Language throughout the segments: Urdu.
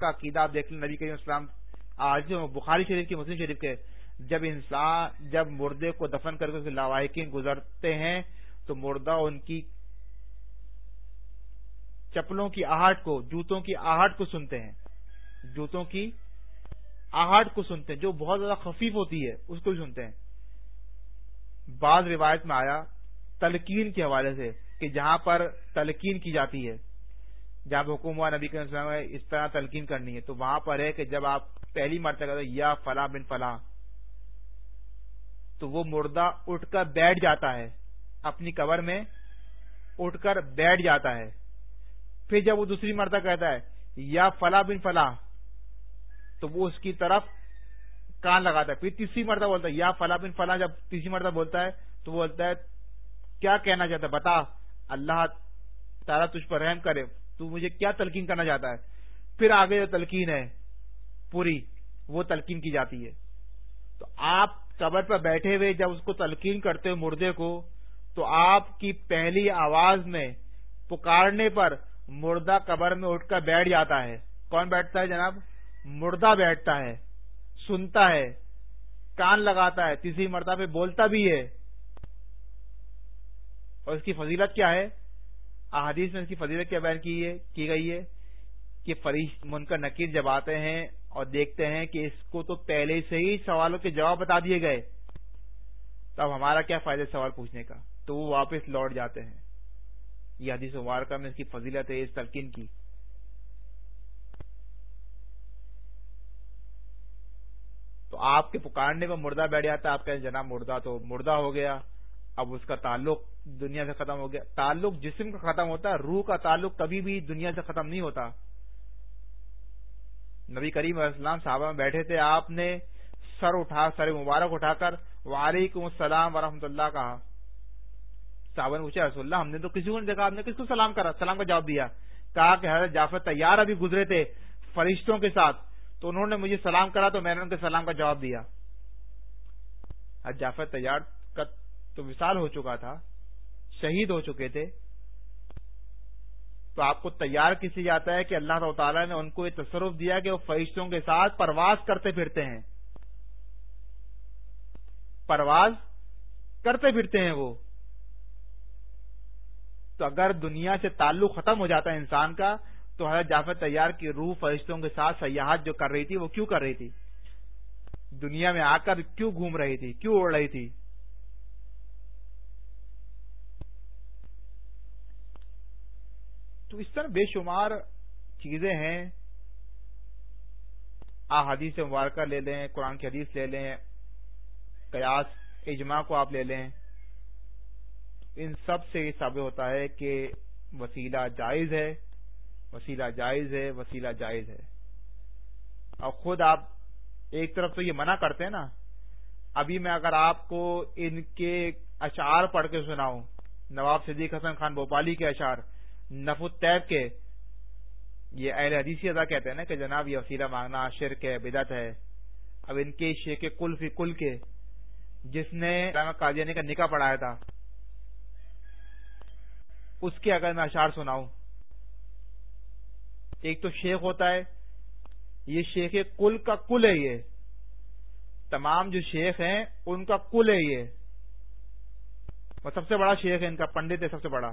کا عقیدہ آپ دیکھ لیں نبی کریم اسلام آج بخاری شریف کی مسلم شریف کے جب انسان جب مردے کو دفن کر کے لاوائقین گزرتے ہیں، تو مردہ ان کی چپلوں کی آہٹ کو، جوتوں کی آہٹ کو سنتے ہیں۔ جوتوں کی آہٹ کو سنتے ہیں، جو بہت زیادہ خفیف ہوتی ہے، اس کو بھی سنتے ہیں۔ بعض روایت میں آیا تلقین کے حوالے سے کہ جہاں پر تلقین کی جاتی ہے جہاں حکومت نبی کے اس طرح تلقین کرنی ہے، تو وہاں پر ہے کہ جب آپ پہلی مرتبہ یا فلاں بن فلاں، تو وہ مردہ اٹھ کر بیٹھ جاتا ہے، اپنی کور میں اٹھ کر بیٹھ جاتا ہے۔ پھر جب وہ دوسری مرتبہ کہتا ہے، یا فلاں بن فلاں، تو وہ اس کی طرف کان لگاتا ہے۔ پھر تیسری مرتبہ بولتا ہے، یا فلاں بن فلاں، جب تیسری مرتبہ بولتا ہے، تو وہ بولتا ہے، کیا کہنا چاہتا ہے؟ بتا، اللہ تعالیٰ تجھ پر رحم کرے۔ تو مجھے کیا تلقین کرنا چاہتا ہے؟ پھر آگے جو تلقین ہے، پوری، وہ تلقین کی جاتی ہے۔ تو آپ قبر پر بیٹھے ہوئے جب اس کو تلقین کرتے ہو مردے کو، تو آپ کی پہلی آواز میں پکارنے پر مردہ قبر میں اٹھ کر بیٹھ جاتا ہے۔ کون بیٹھتا ہے جناب؟ مردہ بیٹھتا ہے، سنتا ہے، کان لگاتا ہے، تیسری مرتبہ بولتا بھی ہے۔ اور اس کی فضیلت کیا ہے؟ احادیث میں اس کی فضیلت کیا بیان کی گئی ہے کہ فریش من کا نکیر جب آتے ہیں اور دیکھتے ہیں کہ اس کو تو پہلے سے ہی سوالوں کے جواب بتا دیے گئے۔ تب ہمارا کیا فائدہ سوال پوچھنے کا؟ تو وہ واپس لوٹ جاتے ہیں۔ یہ حدیث مبارکہ میں اس کی فضیلت ہے، اس تلقین کی۔ تو آپ کے پکارنے میں مردہ بیٹھ جاتا ہے، آپ کہیں جناب مردہ تو مردہ ہو گیا۔ اب اس کا تعلق دنیا سے ختم ہو گیا۔ تعلق جسم کا ختم ہوتا ہے، روح کا تعلق کبھی بھی دنیا سے ختم نہیں ہوتا۔ نبی کریم علیہ السلام صحابہ میں بیٹھے تھے، آپ نے سر اٹھا، سر مبارک اٹھا کر وعلیکم السلام ورحمۃ اللہ کہا۔ صحابہ نے پوچھا، رسول اللہ، ہم نے تو کسی کو نہیں دیکھا آپ نے کس کو سلام کرا؟ سلام کا جواب دیا۔ کہا کہ حضرت جعفر تیار ابھی گزرے تھے فرشتوں کے ساتھ، تو انہوں نے مجھے سلام کرا تو میں نے ان کے سلام کا جواب دیا۔ جعفر تیار کا تو وصال ہو چکا تھا، شہید ہو چکے تھے۔ تو آپ کو تیار کسی جاتا ہے کہ اللہ تعالیٰ نے ان کو یہ تصرف دیا کہ وہ فرشتوں کے ساتھ پرواز کرتے پھرتے ہیں۔ پرواز کرتے پھرتے ہیں وہ۔ تو اگر دنیا سے تعلق ختم ہو جاتا ہے انسان کا، تو حضرت جعفر تیار کی روح فرشتوں کے ساتھ سیاحت جو کر رہی تھی، وہ کیوں کر رہی تھی؟ دنیا میں آ کر کیوں گھوم رہی تھی؟ کیوں اڑ رہی تھی؟ تو اس طرح بے شمار چیزیں ہیں۔ آ مبارکہ لے لیں، قرآن کی حدیث لے لیں، قیاس، اجماع کو آپ لے لیں۔ ان سب سے یہ ثابت ہوتا ہے کہ وسیلہ جائز ہے، وسیلہ جائز ہے، وسیلہ جائز ہے۔ اور خود آپ ایک طرف تو یہ منع کرتے ہیں نا۔ ابھی میں اگر آپ کو ان کے اشعار پڑھ کے سناؤں، نواب صدیق حسن خان بھوپالی کے اشعار نف الطیب کے یہ اہل حدیثی ادا کہتے ہیں نا کہ جناب یہ وسیلہ مانگنا شرک ہے بدت ہے۔ اب ان کے شیخ کل فی کل کے جس نے قادیانی کا نکاح پڑھایا تھا، اس کے اگر میں اشعار سناؤں۔ ایک تو شیخ ہوتا ہے، یہ شیخ کل کا کل ہے یہ۔ تمام جو شیخ ہیں، ان کا کل ہے یہ۔ سب سے بڑا شیخ ہے، ان کا پنڈت ہے سب سے بڑا۔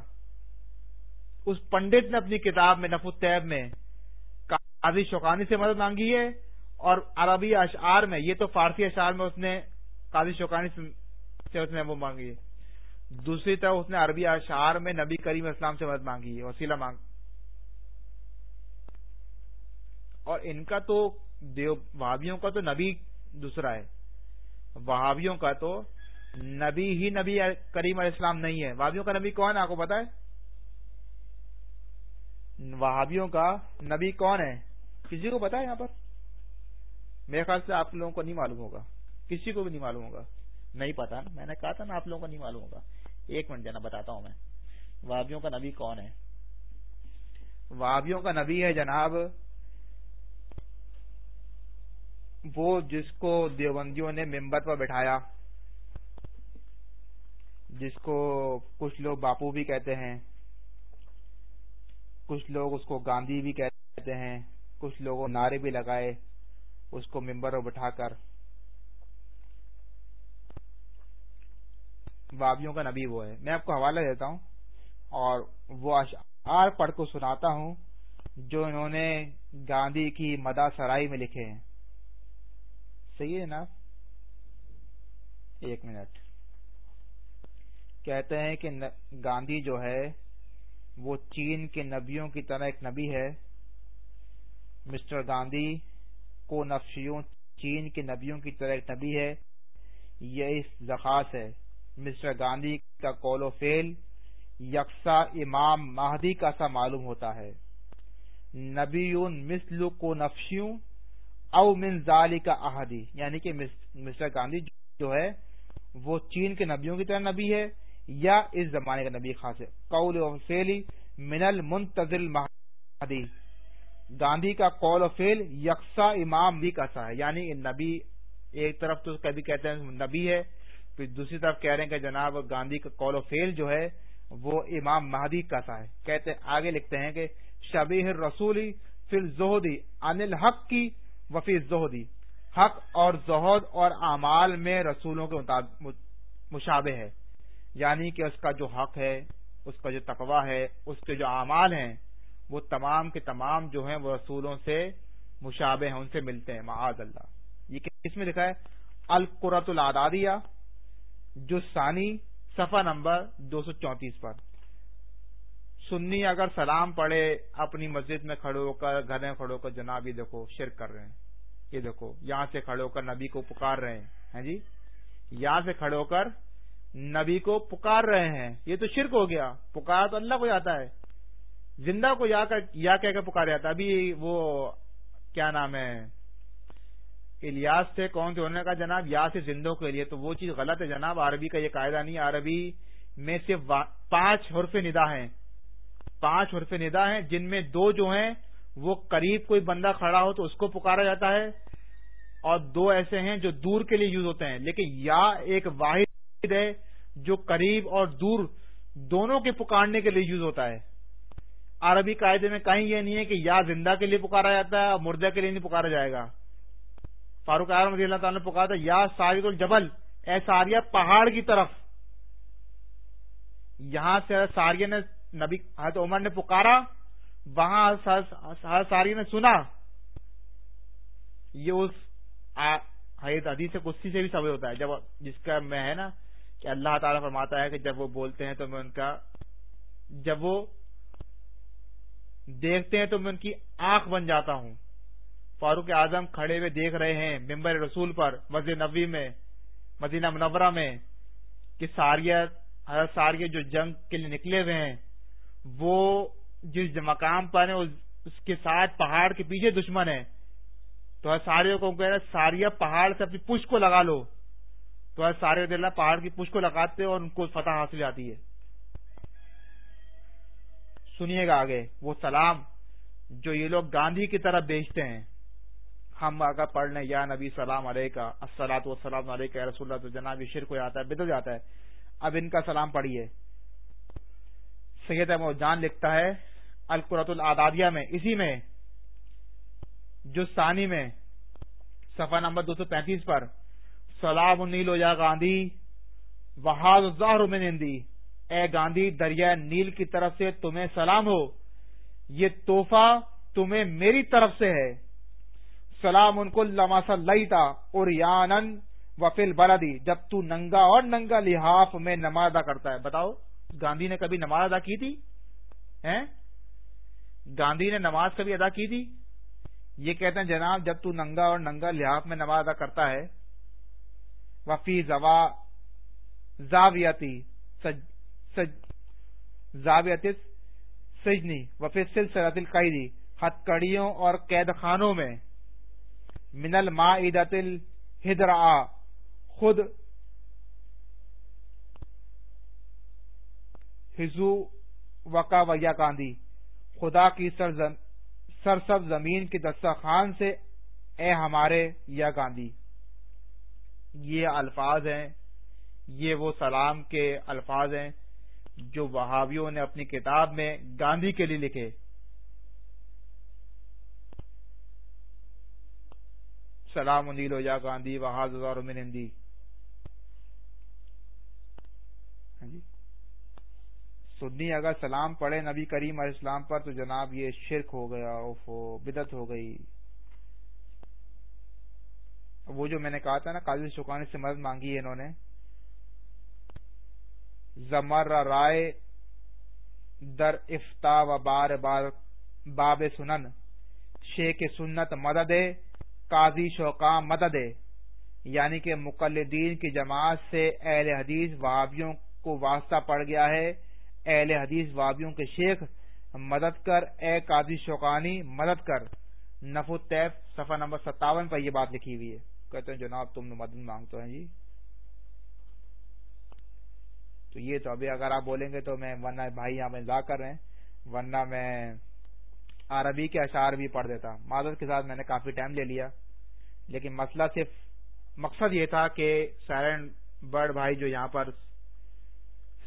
اس پنڈت نے اپنی کتاب میں نف الطیب میں قاضی شوقانی سے مدد مانگی ہے اور عربی اشعار میں، یہ تو فارسی اشعار میں اس نے، قاضی شوقانی سے اس نے وہ مانگی ہے۔ دوسری طرف اس نے عربی اشعار میں نبی کریم اسلام سے مدد مانگی ہے، وسیلہ مانگ۔ اور ان کا تو دیو، وہابیوں کا تو نبی دوسرا ہے۔ وہابیوں کا تو نبی ہی نبی کریم علیہ السلام نہیں ہے۔ وہابیوں کا نبی کون ہے، آپ کو پتا ہے؟ وہابیوں کا نبی کون ہے؟ کسی کو پتا ہے یہاں پر؟ میرے خیال سے آپ لوگوں کو نہیں معلوم ہوگا۔ کسی کو بھی نہیں معلوم ہوگا۔ نہیں پتا نا۔ میں نے کہا تھا نا آپ لوگوں کو نہیں معلوم ہوگا۔ ایک منٹ جنا بتاتا ہوں میں۔ وہابیوں کا نبی کون ہے؟ وہابیوں کا نبی ہے جناب۔ وہ جس کو دیوبندیوں نے ممبر پر بٹھایا۔ جس کو کچھ لوگ باپو بھی کہتے ہیں۔ کچھ لوگ اس کو گاندھی بھی کہتے ہیں، کچھ لوگوں نعرے بھی لگائے اس کو ممبر میں بٹھا کر۔ بابیوں کا نبی وہ ہے۔ میں آپ کو حوالہ دیتا ہوں اور وہ اشعار پڑھ کو سناتا ہوں جو انہوں نے گاندھی کی مدا سرائی میں لکھے ہیں۔ صحیح ہے نا؟ ایک منٹ۔ کہتے ہیں کہ گاندھی جو ہے وہ چین کے نبیوں کی طرح ایک نبی ہے۔ مسٹر گاندھی کو نفسیوں، چین کے نبیوں کی طرح ایک نبی ہے۔ یہ اس زخاص ہے۔ مسٹر گاندھی کا کول و فیل یکساں امام مہدی کا سا معلوم ہوتا ہے۔ نبی مسل کو نفسیوں او من ذالی کا احدی یعنی کہ مسٹر گاندھی جو ہے، وہ چین کے نبیوں کی طرح نبی ہے۔ یا اس زمانے کا نبی خاص ہے۔ قول و فیلی من المنتظر مہدی گاندھی کا قول و فیل یکساں امام بھی کسا ہے۔ یعنی نبی ایک طرف تو کبھی کہتے ہیں نبی ہے، پھر دوسری طرف کہہ رہے ہیں کہ جناب گاندھی کا قول و فیل جو ہے وہ امام مہدی کسا ہے۔ کہتے آگے لکھتے ہیں کہ شبی رسولی فل زہدی انل حق کی وفی زہدی حق اور زہد اور اعمال میں رسولوں کے مشابہ ہے۔ یعنی کہ اس کا جو حق ہے، اس کا جو تقوا ہے، اس کے جو اعمال ہیں، وہ تمام کے تمام جو ہیں، وہ رسولوں سے مشابہ ہیں، ان سے ملتے ہیں، معاذ اللہ۔ یہ کس میں لکھا ہے؟ القرت العدادیہ، جو ثانی صفحہ نمبر دو سو چونتیس پر۔ سنی اگر سلام پڑھے، اپنی مسجد میں کھڑے ہو کر گھر میں کھڑے ہو کر، جناب یہ دیکھو، شرک کر رہے ہیں۔ یہ دیکھو، یہاں سے کھڑے ہو کر نبی کو پکار رہے ہیں جی؟ یہاں سے کھڑے ہو کر نبی کو پکار رہے ہیں۔ یہ تو شرک ہو گیا۔ پکار تو اللہ کو جاتا ہے۔ زندہ کو یا کہہ کر پکارا جاتا ابھی وہ کیا نام ہے؟ الیاس سے کون تھے؟ انہوں نے کہا، جناب یا سے زندوں کے لیے تو وہ چیز غلط ہے۔ جناب، عربی کا یہ قاعدہ نہیں، عربی میں صرف پانچ حرف ندا ہیں۔ پانچ حرف ندا ہیں۔ جن میں دو جو ہیں، وہ قریب کوئی بندہ کھڑا ہو تو اس کو پکارا جاتا ہے۔ اور دو ایسے ہیں جو دور کے لیے یوز ہوتے ہیں۔ لیکن یا ایک واحد ہے جو قریب اور دور دونوں کے پکارنے کے لیے یوز ہوتا ہے۔ عربی قاعدے میں کہیں یہ نہیں ہے کہ یا زندہ کے لیے پکارا جاتا ہے اور مردہ کے لیے نہیں پکارا جائے گا۔ فاروق اعظم رضی اللہ تعالیٰ نے پکارا تھا، یا سارد الجبل، اے ساریہ پہاڑ کی طرف۔ یہاں سے ساریہ نے نبی، حضرت عمر نے پکارا، وہاں ساری نے سنا۔ یہ اس حدیث کسی سے بھی سمجھ ہوتا ہے، جب جس کا میں ہے نا کہ اللہ تعالیٰ فرماتا ہے کہ جب وہ بولتے ہیں تو میں ان کا جب وہ دیکھتے ہیں تو میں ان کی آنکھ بن جاتا ہوں۔ فاروق اعظم کھڑے ہوئے دیکھ رہے ہیں ممبر رسول پر، مسجد نبی میں، مدینہ منورہ میں، کہ ساریت حضرت ساریہ جو جنگ کے لیے نکلے ہوئے ہیں، وہ جس مقام پر ہیں، اس کے ساتھ پہاڑ کے پیچھے دشمن ہے تو ساریوں کو کہہ رہے ساریہ پہاڑ سے اپنی پش کو لگا لو۔ تو سارے اللہ پہاڑ کی پش کو لگاتے اور ان کو فتح حاصل جاتی ہے۔ سنیے گا آگے، وہ سلام جو یہ لوگ گاندھی کی طرف بیچتے ہیں۔ ہم اگر پڑھ لیں، یا نبی سلام علیہ کا السلاط وسلام علیہ کا رسول اللہ، تو جناب شرک ہو جاتا ہے، بدل جاتا ہے۔ اب ان کا سلام پڑھیے۔ سید احمد جان لکھتا ہے القرت العدادیہ میں، اسی میں جو ثانی میں، صفحہ نمبر دو سو پینتیس پر۔ سلام نیل یا گاندھی وہاد ظاہر میں نندی اے گاندھی دریا نیل کی طرف سے تمہیں سلام ہو۔ یہ توحفہ تمہیں میری طرف سے ہے۔ سلام ان کو لماسا لئی تھا اور یانن وفیل بلدی جب تو ننگا اور ننگا لحاف میں نماز ادا کرتا ہے۔ بتاؤ، گاندھی نے کبھی نماز ادا کی تھی؟ گاندھی نے نماز کبھی ادا کی تھی؟ یہ کہتے ہیں جناب، جب تو ننگا اور ننگا لحاف میں نماز ادا کرتا ہے وفی زوا زاویتی زاویت سجنی وفی سلسلت القیدی ہتکڑیوں اور قید خانوں میں من المائدت الہدرا خود حزو وقا ویا کاندی خدا کی سرسب زمین کی دستخان سے اے ہمارے یا گاندھی۔ یہ الفاظ ہیں، یہ وہ سلام کے الفاظ ہیں جو وہابیوں نے اپنی کتاب میں گاندھی کے لیے لکھے۔ السلام نیل و جا گاندھی وحاظ من ہندی۔ ہاں جی۔ سنی، اگر سلام پڑھے نبی کریم علیہ السلام پر تو جناب یہ شرک ہو گیا اوفو بدت ہو گئی۔ وہ جو میں نے کہا تھا نا، قاضی شکانی سے مدد مانگی ہے انہوں نے۔ زمر رائے در افتا و بار بار، باب سنن۔ شیخ سنت مدد، قاضی شوقا مدد۔ یعنی کہ مقلدین کی جماعت سے اہل حدیث وابیوں کو واسطہ پڑ گیا ہے۔ اہل حدیث وابیوں کے شیخ مدد کر، اے قاضی شوقانی مدد کر۔ نفو تیف صفحہ نمبر ستاون پر یہ بات لکھی ہوئی ہے۔ کہتے ہیں، جناب، تم مدد مانگتے ہیں جی۔ تو یہ تو ابھی اگر آپ بولیں گے تو میں ورنہ بھائی یہاں میں لا کر رہے ہیں، ورنہ میں عربی کے اشعار بھی پڑھ دیتا۔ معذرت کے ساتھ میں نے کافی ٹائم لے لیا، لیکن مسئلہ صرف مقصد یہ تھا کہ سائرن برڈ بھائی جو یہاں پر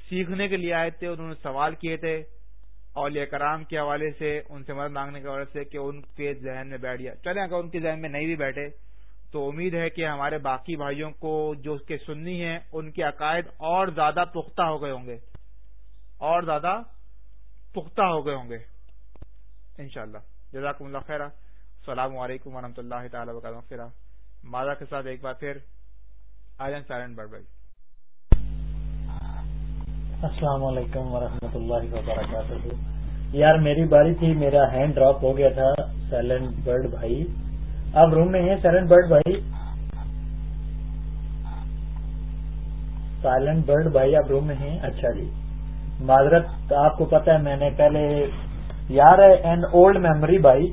سیکھنے کے لیے آئے تھے، انہوں نے سوال کیے تھے اور کرام کے حوالے سے، ان سے مدد مانگنے کے حوالے سے کہ ان کے ذہن میں بیٹھ گیا۔ چلیں، اگر ان کے ذہن میں نہیں بھی بیٹھے تو امید ہے کہ ہمارے باقی بھائیوں کو جو اس کے سننی ہیں، ان کے عقائد اور زیادہ پختہ ہو گئے ہوں گے۔ اور زیادہ پختہ ہو گئے ہوں گے۔ انشاءاللہ۔ جزاکم اللہ خیر السلام علیکم ورحمۃ اللہ تعالی وبرکاتہ۔ مادا کے ساتھ ایک بار پھر آجن سائلنٹ بڑھ بھائی۔ السلام علیکم ورحمۃ اللہ وبرکاتہ۔ یار، میری باری تھی، میرا ہینڈ ڈراپ ہو گیا تھا سائلنٹ برڈ بھائی۔ آپ روم میں ہیں سائلنٹ برڈ بھائی سائلنٹ برڈ بھائی آپ روم میں ہیں? اچھا جی. معذرت، آپ کو پتا ہے میں نے پہلے یار ہے اینڈ اولڈ میموری بھائی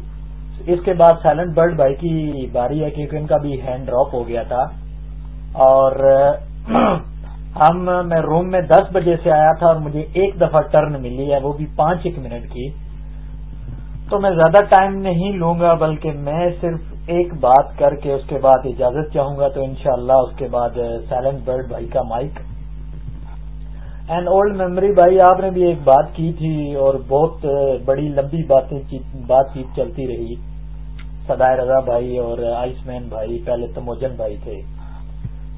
اس کے بعد سائلنٹ برڈ بھائی کی باری ہے کیونکہ ان کا بھی ہینڈ ڈراپ ہو گیا تھا. اور، ہم، میں روم میں دس بجے سے آیا تھا اور مجھے ایک دفعہ ٹرن ملی ہے، وہ بھی پانچ ایک منٹ کی. تو میں زیادہ ٹائم نہیں لوں گا، بلکہ میں صرف ایک بات کر کے اس کے بعد اجازت چاہوں گا تو انشاءاللہ اس کے بعد سائلنٹ برڈ بھائی کا مائک. اینڈ اولڈ میموری بھائی، آپ نے بھی ایک بات کی تھی اور بہت بڑی لمبی باتیں بات چیت چلتی رہی. سدائے رضا بھائی اور آئس مین بھائی، پہلے تموجن بھائی تھے.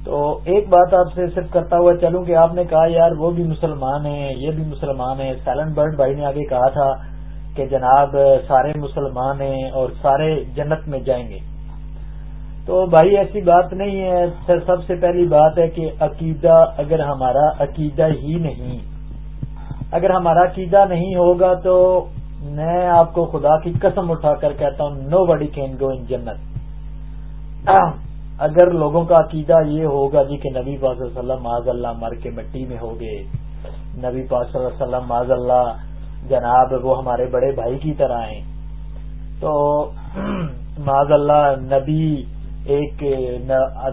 تو ایک بات آپ سے صرف کرتا ہوا چلوں کہ آپ نے کہا، یار، وہ بھی مسلمان ہیں، یہ بھی مسلمان ہیں. سائلنٹ برڈ بھائی نے آگے کہا تھا کہ جناب سارے مسلمان ہیں اور سارے جنت میں جائیں گے۔ تو بھائی ایسی بات نہیں ہے۔ سب سے پہلی بات ہے کہ عقیدہ اگر ہمارا عقیدہ ہی نہیں، اگر ہمارا عقیدہ نہیں ہوگا تو میں آپ کو خدا کی قسم اٹھا کر کہتا ہوں نو بڑی کین گو ان جنت۔ اگر لوگوں کا عقیدہ یہ ہوگا جی کہ نبی پاک صلی اللہ علیہ وسلم معذ اللہ، مر کے مٹی میں ہو گئے، نبی پاک صلی اللہ علیہ وسلم معذ اللہ جناب، وہ ہمارے بڑے بھائی کی طرح ہیں۔ تو معذ اللہ، نبی ایک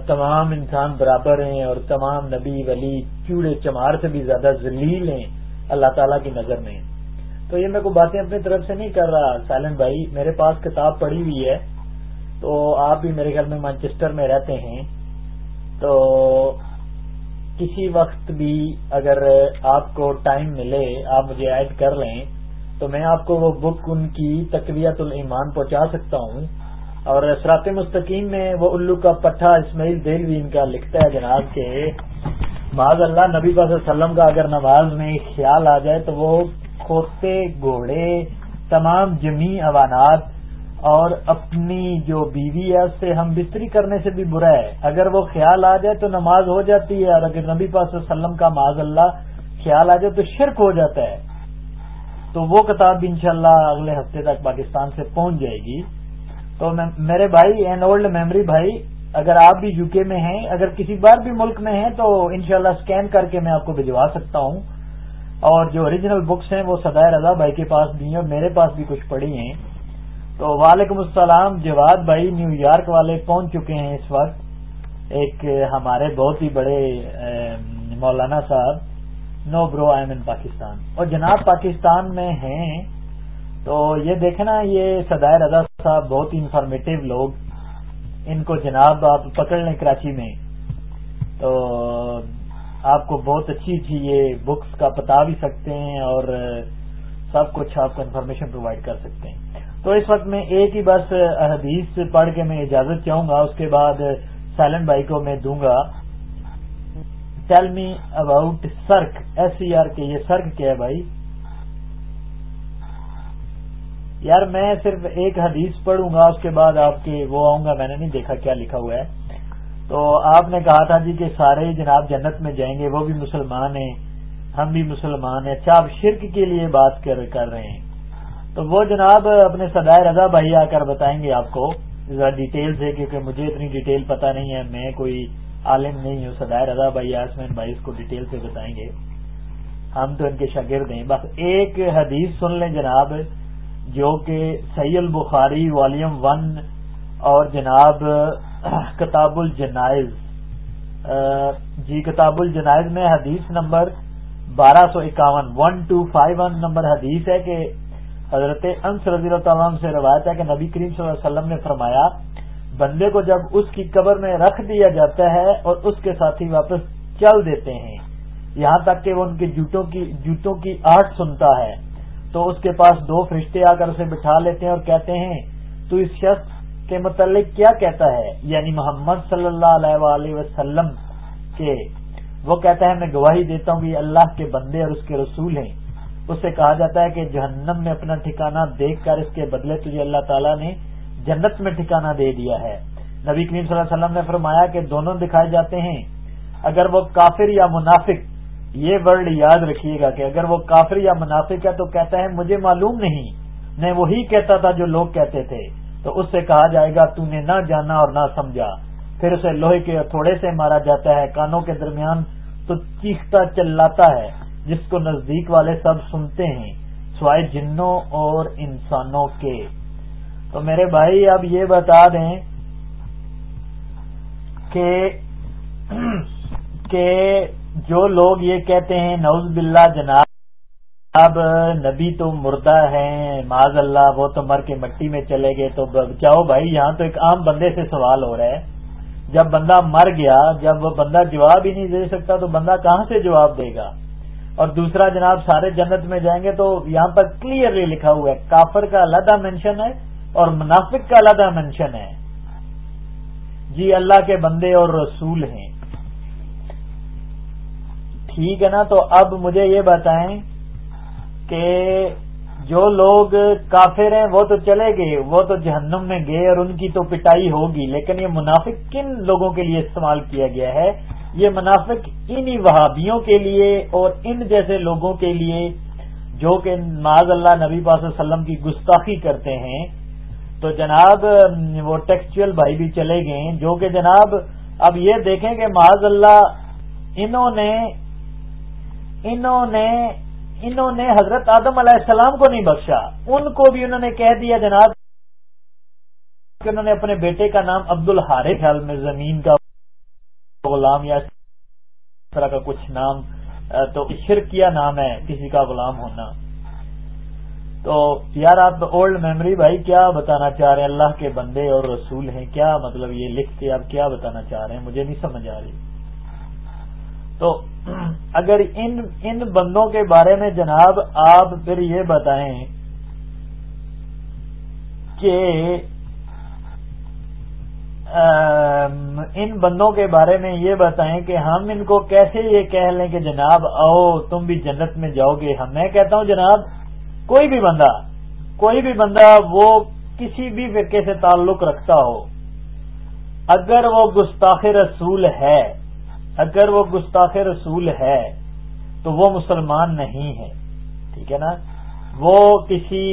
تمام انسان برابر ہیں اور تمام نبی ولی چوڑے چمار سے بھی زیادہ ذلیل ہیں۔ اللہ تعالیٰ کی نظر میں۔ تو یہ میں کو باتیں اپنی طرف سے نہیں کر رہا سائلنٹ بھائی، میرے پاس کتاب پڑھی ہوئی ہے۔ تو آپ بھی میرے خیال میں مانچسٹر میں رہتے ہیں۔ تو کسی وقت بھی اگر آپ کو ٹائم ملے، آپ مجھے ایڈ کر لیں، تو میں آپ کو وہ بک ان کی تقویت الایمان پہنچا سکتا ہوں۔ اور سرات مستقیم میں وہ الو کا پٹھا اسماعیل دلوی ان کا لکھتا ہے جناب کے معذ اللہ، نبی صلی اللہ علیہ وسلم کا اگر نماز میں خیال آ جائے تو وہ کھوتے، گھوڑے، تمام جمی اوانات اور اپنی جو بیوی ہے، اس سے ہم بستری کرنے سے بھی برا ہے۔ اگر وہ خیال آ جائے تو نماز ہو جاتی ہے، اور اگر نبی پاس وسلم کا معذ اللہ خیال آ جائے تو شرک ہو جاتا ہے۔ تو وہ کتاب انشاءاللہ اگلے ہفتے تک پاکستان سے پہنچ جائے گی۔ تو میرے بھائی این اولڈ میموری بھائی، اگر آپ بھی یو کے میں ہیں، اگر کسی بار بھی ملک میں ہیں، تو انشاءاللہ شاء اسکین کر کے میں آپ کو بھجوا سکتا ہوں۔ اور جو اوریجنل بکس ہیں، وہ سدائے رضا بھائی کے پاس بھی ہیں اور میرے پاس بھی کچھ پڑھی ہیں۔ تو وعلیکم السلام، جواد بھائی نیو یارک والے پہنچ چکے ہیں اس وقت۔ ایک ہمارے بہت ہی بڑے مولانا صاحب، نو برو، آئی ان پاکستان۔ اور جناب پاکستان میں ہیں، تو یہ دیکھنا، یہ سدائے رضا صاحب بہت ہی انفارمیٹو لوگ۔ ان کو جناب آپ پکڑ لیں کراچی میں۔ تو آپ کو بہت اچھی اچھی یہ بکس کا بتا بھی سکتے ہیں اور سب کچھ آپ کو انفارمیشن پرووائڈ کر سکتے ہیں۔ تو اس وقت میں ایک ہی بس حدیث پڑھ کے میں اجازت چاہوں گا، اس کے بعد سائلنٹ بھائی کو میں دوں گا۔ ٹیل می اباؤٹ سرک ایس سی آر کے یہ سرک کیا ہے بھائی؟ یار میں صرف ایک حدیث پڑھوں گا، اس کے بعد آپ کے وہ آؤں گا، میں نے نہیں دیکھا کیا لکھا ہوا ہے۔ تو آپ نے کہا تھا جی کہ سارے جناب جنت میں جائیں گے، وہ بھی مسلمان ہیں، ہم بھی مسلمان ہیں۔ اچھا آپ شرک کے لیے بات کر رہے ہیں۔ تو وہ جناب اپنے سدائے رضا بھائی آ کر بتائیں گے آپ کو ذرا ڈیٹیل سے کیونکہ مجھے اتنی ڈیٹیل پتا نہیں ہے، میں کوئی عالم نہیں ہوں۔ سدائے رضا بھائی آسمین بھائی اس کو ڈیٹیل سے بتائیں گے۔ ہم تو ان کے شاگرد ہیں۔ بس ایک حدیث سن لیں جناب، جو کہ سی البخاری والیوم ون اور جناب، کتاب الجنائز۔ جی کتاب الجنائز میں حدیث نمبر بارہ سو اکاون one two five one number حدیث ہے کہ حضرت انس رضی اللہ تعالیٰ سے روایت ہے کہ نبی کریم صلی اللہ علیہ وسلم نے فرمایا، بندے کو جب اس کی قبر میں رکھ دیا جاتا ہے اور اس کے ساتھی واپس چل دیتے ہیں، یہاں تک کہ وہ ان کے جوتوں کی جوتوں کی آرٹ سنتا ہے۔ تو اس کے پاس دو فرشتے آ کر اسے بٹھا لیتے ہیں اور کہتے ہیں، تو اس شخص کے متعلق کیا کہتا ہے؟ یعنی محمد صلی اللہ علیہ وآلہ وسلم کے۔ وہ کہتا ہے، میں گواہی دیتا ہوں کہ اللہ کے بندے اور اس کے رسول ہیں۔ اس سے کہا جاتا ہے کہ جہنم میں اپنا ٹھکانہ دیکھ کر اس کے بدلے تجھے اللہ تعالیٰ نے جنت میں ٹھکانہ دے دیا ہے۔ نبی کریم صلی اللہ علیہ وسلم نے فرمایا کہ دونوں دکھائے جاتے ہیں۔ اگر وہ کافر یا منافق، یہ ورڈ یاد رکھیے گا کہ اگر وہ کافر یا منافق ہے تو کہتا ہے مجھے معلوم نہیں، میں وہی کہتا تھا جو لوگ کہتے تھے۔ تو اس سے کہا جائے گا، تو نے نہ جانا اور نہ سمجھا۔ پھر اسے لوہے کے تھوڑے سے مارا جاتا ہے، کانوں کے درمیان تو چیختا چلاتا ہے۔ جس کو نزدیک والے سب سنتے ہیں، سوائے جنوں اور انسانوں کے۔ تو میرے بھائی، اب یہ بتا دیں کہ کہ جو لوگ یہ کہتے ہیں نوز باللہ جناب، اب نبی تو مردہ ہیں معذ اللہ وہ تو مر کے مٹی میں چلے گئے۔ تو بچاؤ بھائی، یہاں تو ایک عام بندے سے سوال ہو رہا ہے۔ جب بندہ مر گیا، جب وہ بندہ جواب ہی نہیں دے سکتا، تو بندہ کہاں سے جواب دے گا؟ اور دوسرا جناب سارے جنت میں جائیں گے تو یہاں پر کلیئرلی لکھا ہوا ہے، کافر کا علیحدہ مینشن ہے اور منافق کا علیحدہ مینشن ہے۔ جی اللہ کے بندے اور رسول ہیں۔ ٹھیک ہے نا؟ تو اب مجھے یہ بتائیں کہ جو لوگ کافر ہیں، وہ تو چلے گئے، وہ تو جہنم میں گئے اور ان کی تو پٹائی ہوگی، لیکن یہ منافق کن لوگوں کے لیے استعمال کیا گیا ہے؟ یہ منافق انہی وہابیوں کے لیے اور ان جیسے لوگوں کے لیے جو کہ معاذ اللہ نبی پاس وسلم کی گستاخی کرتے ہیں۔ تو جناب، وہ ٹیکسچل بھائی بھی چلے گئے جو کہ جناب، اب یہ دیکھیں کہ معاذ اللہ انہوں نے انہوں نے انہوں نے حضرت آدم علیہ السلام کو نہیں بخشا۔ ان کو بھی انہوں نے کہہ دیا جناب کہ انہوں نے اپنے بیٹے کا نام عبد الحارے خیال میں زمین کا۔ غلام یا اس طرح کا کچھ نام تو شرک کیا نام ہے کسی کا غلام ہونا۔ تو یار آپ اولڈ میموری بھائی، کیا بتانا چاہ رہے ہیں؟ اللہ کے بندے اور رسول ہیں، کیا مطلب یہ لکھ کے آپ کیا بتانا چاہ رہے ہیں؟ مجھے نہیں سمجھ آ رہی۔ تو اگر ان ان بندوں کے بارے میں جناب آپ پھر یہ بتائیں کہ ان بندوں کے بارے میں یہ بتائیں کہ ہم ان کو کیسے یہ کہہ لیں کہ جناب آؤ، تم بھی جنت میں جاؤ گے۔ ہم میں کہتا ہوں جناب، کوئی بھی بندہ، کوئی بھی بندہ وہ کسی بھی فرقے سے تعلق رکھتا ہو، اگر وہ گستاخ رسول ہے، اگر وہ گستاخ رسول ہے، تو وہ مسلمان نہیں ہے۔ ٹھیک ہے نا؟ وہ کسی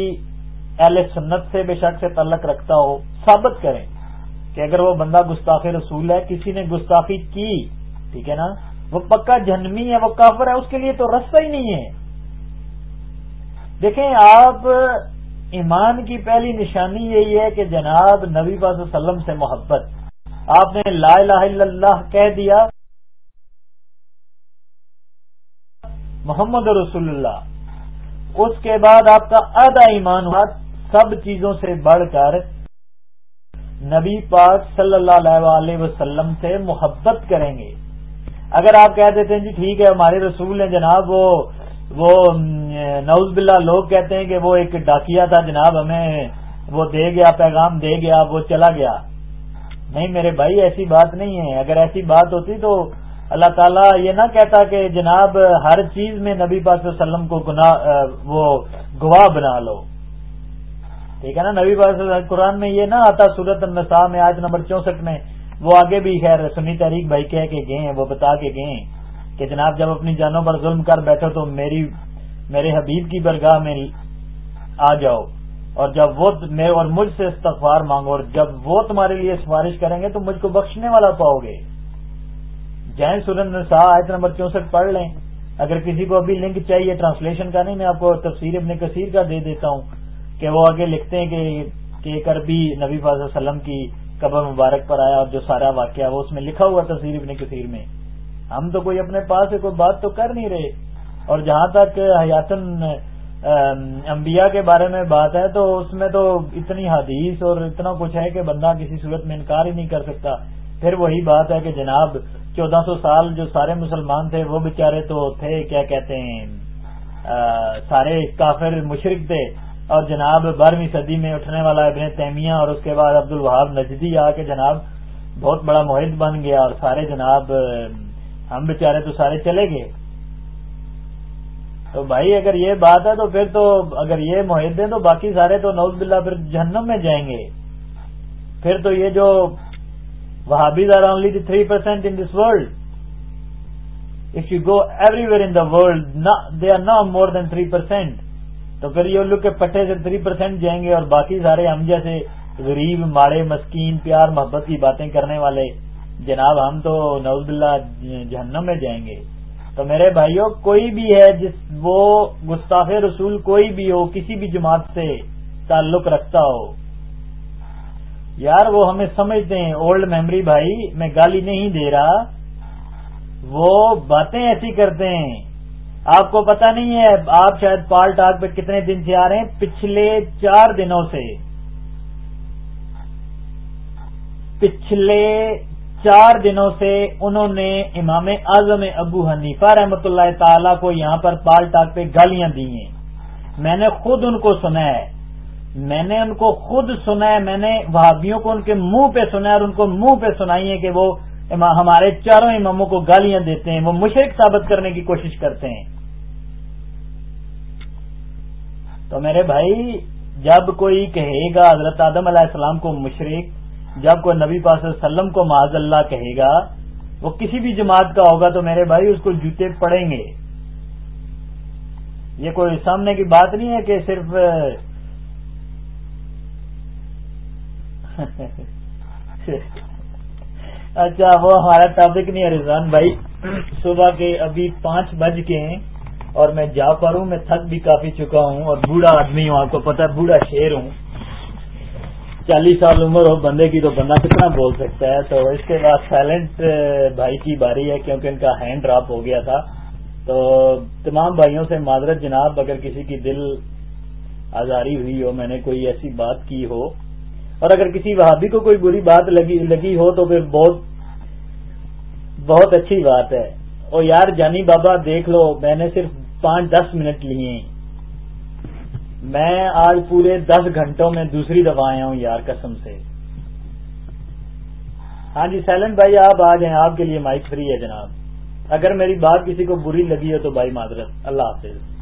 اہل سنت سے بے شک سے تعلق رکھتا ہو، ثابت کریں۔ کہ اگر وہ بندہ گستاخ رسول ہے، کسی نے گستاخی کی، ٹھیک ہے نا؟ وہ پکا جنمی ہے، وہ کافر ہے، اس کے لیے تو رستہ ہی نہیں ہے۔ دیکھیں، آپ ایمان کی پہلی نشانی یہی ہے کہ جناب نبی باز وسلم سے محبت۔ آپ نے لا الہ الا اللہ کہہ دیا۔ محمد رسول اللہ۔ اس کے بعد آپ کا آدھا ایمان ہوا۔ سب چیزوں سے بڑھ کر نبی پاک صلی اللہ علیہ وسلم سے محبت کریں گے۔ اگر آپ کہہ دیتے ہیں جی ٹھیک ہے، ہمارے رسول ہیں جناب، وہ وہ نوز باللہ لوگ کہتے ہیں کہ وہ ایک ڈاکیا تھا جناب، ہمیں وہ دے گیا، پیغام دے گیا، وہ چلا گیا۔ نہیں، میرے بھائی، ایسی بات نہیں ہے۔ اگر ایسی بات ہوتی تو اللہ تعالیٰ یہ نہ کہتا کہ جناب ہر چیز میں نبی پاک صلی اللہ علیہ وسلم کو گناہ، وہ گواہ بنا لو۔ ٹھیک ہے نا نبی پاک قرآن میں یہ نہ آتا، سورت النساء میں آج نمبر چونسٹھ میں وہ آگے بھی خیر سنی تحریک بھائی کہہ کے گئے وہ بتا کے گئے کہ جناب جب اپنی جانوں پر ظلم کر بیٹھو تو میری، میرے حبیب کی برگاہ میں آ جاؤ۔ اور جب وہ اور مجھ سے استغفار مانگو، اور جب وہ تمہارے لیے سفارش کریں گے تو مجھ کو بخشنے والا پاؤ گے۔ جین سورن شاہ آیت نمبر چونسٹھ پڑھ لیں۔ اگر کسی کو ابھی لنک چاہیے ٹرانسلیشن کا، نہیں، میں آپ کو تفسیر ابن کثیر کا دے دیتا ہوں۔ کہ وہ آگے لکھتے ہیں کہ ایک عربی نبی فاض وسلم کی قبر مبارک پر آیا اور جو سارا واقعہ وہ اس میں لکھا ہوا تصویر ابن کثیر میں۔ ہم تو کوئی اپنے پاس سے کوئی بات تو کر نہیں رہے۔ اور جہاں تک حیاتن انبیاء کے بارے میں بات ہے تو اس میں تو اتنی حدیث اور اتنا کچھ ہے کہ بندہ کسی صورت میں انکار ہی نہیں کر سکتا۔ پھر وہی بات ہے کہ جناب، چودہ سو سال جو سارے مسلمان تھے وہ بےچارے تو تھے، کیا کہتے ہیں؟ سارے کافر مشرق تھے۔ اور جناب بارہویں صدی میں اٹھنے والا ابن تیمیہ اور اس کے بعد عبد الوہاب نجدی آ کے جناب بہت بڑا معاہد بن گیا اور سارے جناب، ہم بےچارے تو سارے چلے گئے۔ تو بھائی اگر یہ بات ہے تو پھر تو اگر یہ معاہدے تو باقی سارے تو نوز بلّہ پھر جہنم میں جائیں گے۔ پھر تو یہ جو Wahhabis are only the three percent in this world if you go everywhere in the world they are no more than three percent تو پھر یہ لوگ کے پٹے سے تھری پرسینٹ جائیں گے اور باقی سارے ہم جیسے غریب، ماڑے، مسکین، پیار، محبت کی باتیں کرنے والے، جناب ہم تو نوز بلّہ جہنم میں جائیں گے۔ تو میرے بھائیوں کوئی بھی ہے جس وہ گستاخ رسول کوئی بھی ہو، کسی بھی جماعت سے تعلق رکھتا ہو، یار وہ ہمیں سمجھتے ہیں اولڈ میموری بھائی، میں گالی نہیں دے رہا۔ وہ باتیں ایسی کرتے ہیں آپ کو پتا نہیں ہے، آپ شاید پال ٹاک پہ کتنے دن سے آ رہے ہیں، پچھلے چار دنوں سے۔ پچھلے چار دنوں سے انہوں نے امام اعظم ابو حنیفہ رحمۃ اللہ تعالی کو یہاں پر پال ٹاک پہ گالیاں دی ہیں۔ میں نے خود ان کو سنا ہے۔ میں نے ان کو خود سنا ہے۔ میں نے وہابیوں کو ان کے منہ پہ سنا ہے اور ان کو منہ پہ سنائی ہے کہ وہ ہمارے چاروں اماموں کو گالیاں دیتے ہیں۔ وہ مشرق ثابت کرنے کی کوشش کرتے ہیں۔ تو میرے بھائی، جب کوئی کہے گا حضرت آدم علیہ السلام کو مشرق، جب کوئی نبی پاس وسلم کو معاذ اللہ کہے گا، وہ کسی بھی جماعت کا ہوگا تو میرے بھائی اس کو جوتے پڑیں گے۔ یہ کوئی سامنے کی بات نہیں ہے کہ صرف اچھا وہ ہمارا ٹاپک نہیں ہے رضوان بھائی۔ صبح کے ابھی پانچ بج کے ہیں۔ اور میں جا پر ہوں، میں تھک بھی کافی چکا ہوں اور بوڑھا آدمی ہوں، آپ کو پتا ہے، بوڑھا شیر ہوں۔ چالیس سال عمر ہو، بندے کی تو بندہ کتنا بول سکتا ہے؟ تو اس کے بعد سائلنٹ بھائی کی باری ہے، کیونکہ ان کا ہینڈ ڈراپ ہو گیا تھا۔ تو تمام بھائیوں سے معذرت جناب، اگر کسی کی دل آزاری ہوئی ہو، میں نے کوئی ایسی بات کی ہو، اور اگر کسی وہابی کو کوئی بری بات لگی لگی ہو، تو پھر بہت بہت اچھی بات ہے۔ اور یار جانی بابا دیکھ لو، میں نے صرف پانچ دس منٹ لیے۔ میں آج پورے دس گھنٹوں میں دوسری دفعہ آیا ہوں یار قسم سے۔ ہاں جی سیلنٹ بھائی آپ آ جائیں، آپ کے لیے مائک فری ہے جناب۔ اگر میری بات کسی کو بری لگی ہو تو بھائی معذرت، اللہ حافظ۔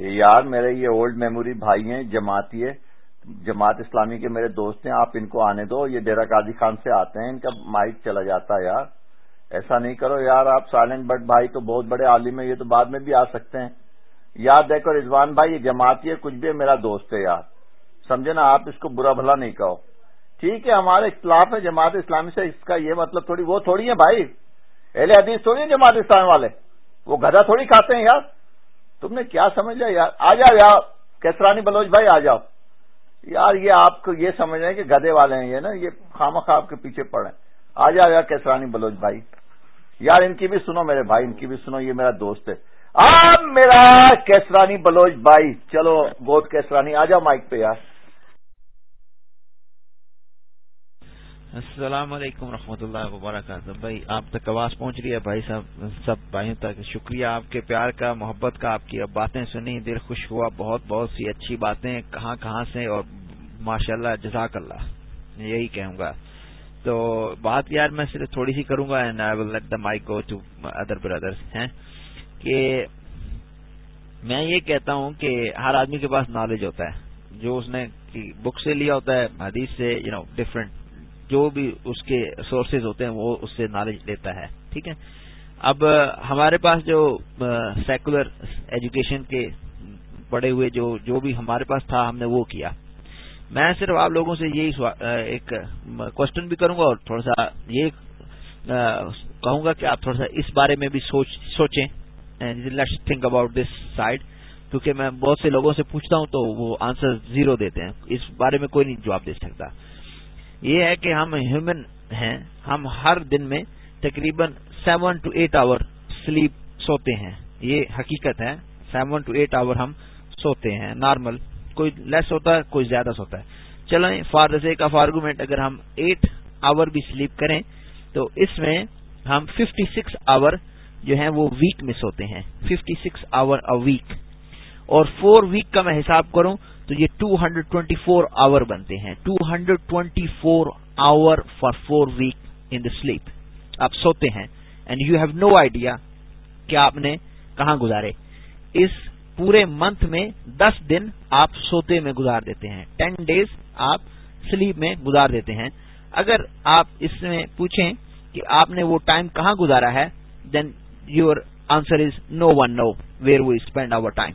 یار، میرے یہ اولڈ میموری بھائی ہیں جماعتی ہے جماعت اسلامی کے میرے دوست ہیں، آپ ان کو آنے دو، یہ ڈیرا قاضی خان سے آتے ہیں، ان کا مائک چلا جاتا ہے یار۔ ایسا نہیں کرو یار، آپ سائلنٹ بٹ بھائی تو بہت بڑے عالم ہیں، یہ تو بعد میں بھی آ سکتے ہیں۔ یاد دیکھو رضوان بھائی، یہ جماعتی ہے، کچھ بھی میرا دوست ہے یار۔ سمجھے نا، آپ اس کو برا بھلا نہیں کہو۔ ٹھیک ہے، ہمارے اختلاف ہے جماعت اسلامی سے، اس کا یہ مطلب تھوڑی، وہ تھوڑی ہے بھائی۔ اہل حدیث تھوڑی ہے جماعت اسلامی والے۔ وہ گدا تھوڑی کھاتے ہیں یار۔ تم نے کیا سمجھ لیا یار؟ آ جاؤ یار، کیسرانی بلوچ بھائی، آ جاؤ۔ یار، یہ آپ کو یہ سمجھ رہے ہیں کہ گدے والے ہیں، یہ نا، یہ خام آپ کے پیچھے پڑے آ جاؤ یار، کیسرانی بلوچ بھائی۔ یار ان کی بھی سنو میرے بھائی، ان کی بھی سنو، یہ میرا دوست ہے۔ آپ میرا کیسرانی بلوچ بھائی، چلو گوت کیسرانی، آ جاؤ مائک پہ یار۔ السلام علیکم رحمۃ اللہ وبرکاتہ۔ بھائی، آپ تک آواز پہنچ رہی ہے؟ بھائی صاحب، سب بھائیوں تک شکریہ۔ آپ کے پیار کا، محبت کا، آپ کی اب باتیں سنی، دل خوش ہوا۔ بہت بہت سی اچھی باتیں کہاں کہاں سے اور ماشاء اللہ جزاک اللہ یہی کہوں گا۔ تو بات یار میں صرف تھوڑی سی کروں گا and I will let the my go to other brothers ہیں کہ میں یہ کہتا ہوں کہ ہر آدمی کے پاس نالج ہوتا ہے جو اس نے بک سے لیا ہوتا ہے حدیث سے یو نو ڈفرینٹ جو بھی اس کے سورسز ہوتے ہیں وہ اس سے نالج لیتا ہے ٹھیک ہے اب ہمارے پاس جو سیکولر ایجوکیشن کے پڑے ہوئے جو جو بھی ہمارے پاس تھا ہم نے وہ کیا میں صرف آپ لوگوں سے یہی ایک کوشچن بھی کروں گا اور تھوڑا سا یہ کہوں گا کہ آپ تھوڑا سا اس بارے میں بھی سوچیں۔ تھنک اباؤٹ دس سائڈ کیونکہ میں بہت سے لوگوں سے پوچھتا ہوں تو وہ آنسر زیرو دیتے ہیں۔ اس بارے میں کوئی نہیں جواب دے سکتا۔ یہ ہے کہ ہم ہیومن ہیں۔ ہم ہر دن میں تقریباً seven to eight hour sleep سوتے ہیں۔ یہ حقیقت ہے۔ سیون ٹو ایٹ آور ہم سوتے ہیں۔ نارمل کوئی لیس ہوتا ہے، کوئی زیادہ سوتا ہے۔ چلیں، for the sake of argument اگر ہم ایٹ آور بھی سلیپ کریں، تو اس میں ہم ففٹی سکس آور جو ہیں، وہ ویک میں سوتے ہیں۔ Fifty six hour a week اور فور ویک کا میں حساب کروں، تو یہ two hundred twenty four hour بنتے ہیں۔ Two hundred twenty four hour for four week in the sleep آپ سوتے ہیں and you have no idea کہ آپ نے کہاں گزارے۔ اس پورے منتھ میں دس دن آپ سوتے میں گزار دیتے ہیں۔ ٹین ڈیز آپ سلیپ میں گزار دیتے ہیں۔ اگر آپ اس میں پوچھیں کہ آپ نے وہ ٹائم کہاں گزارا ہے then your answer is no one know where we spend our time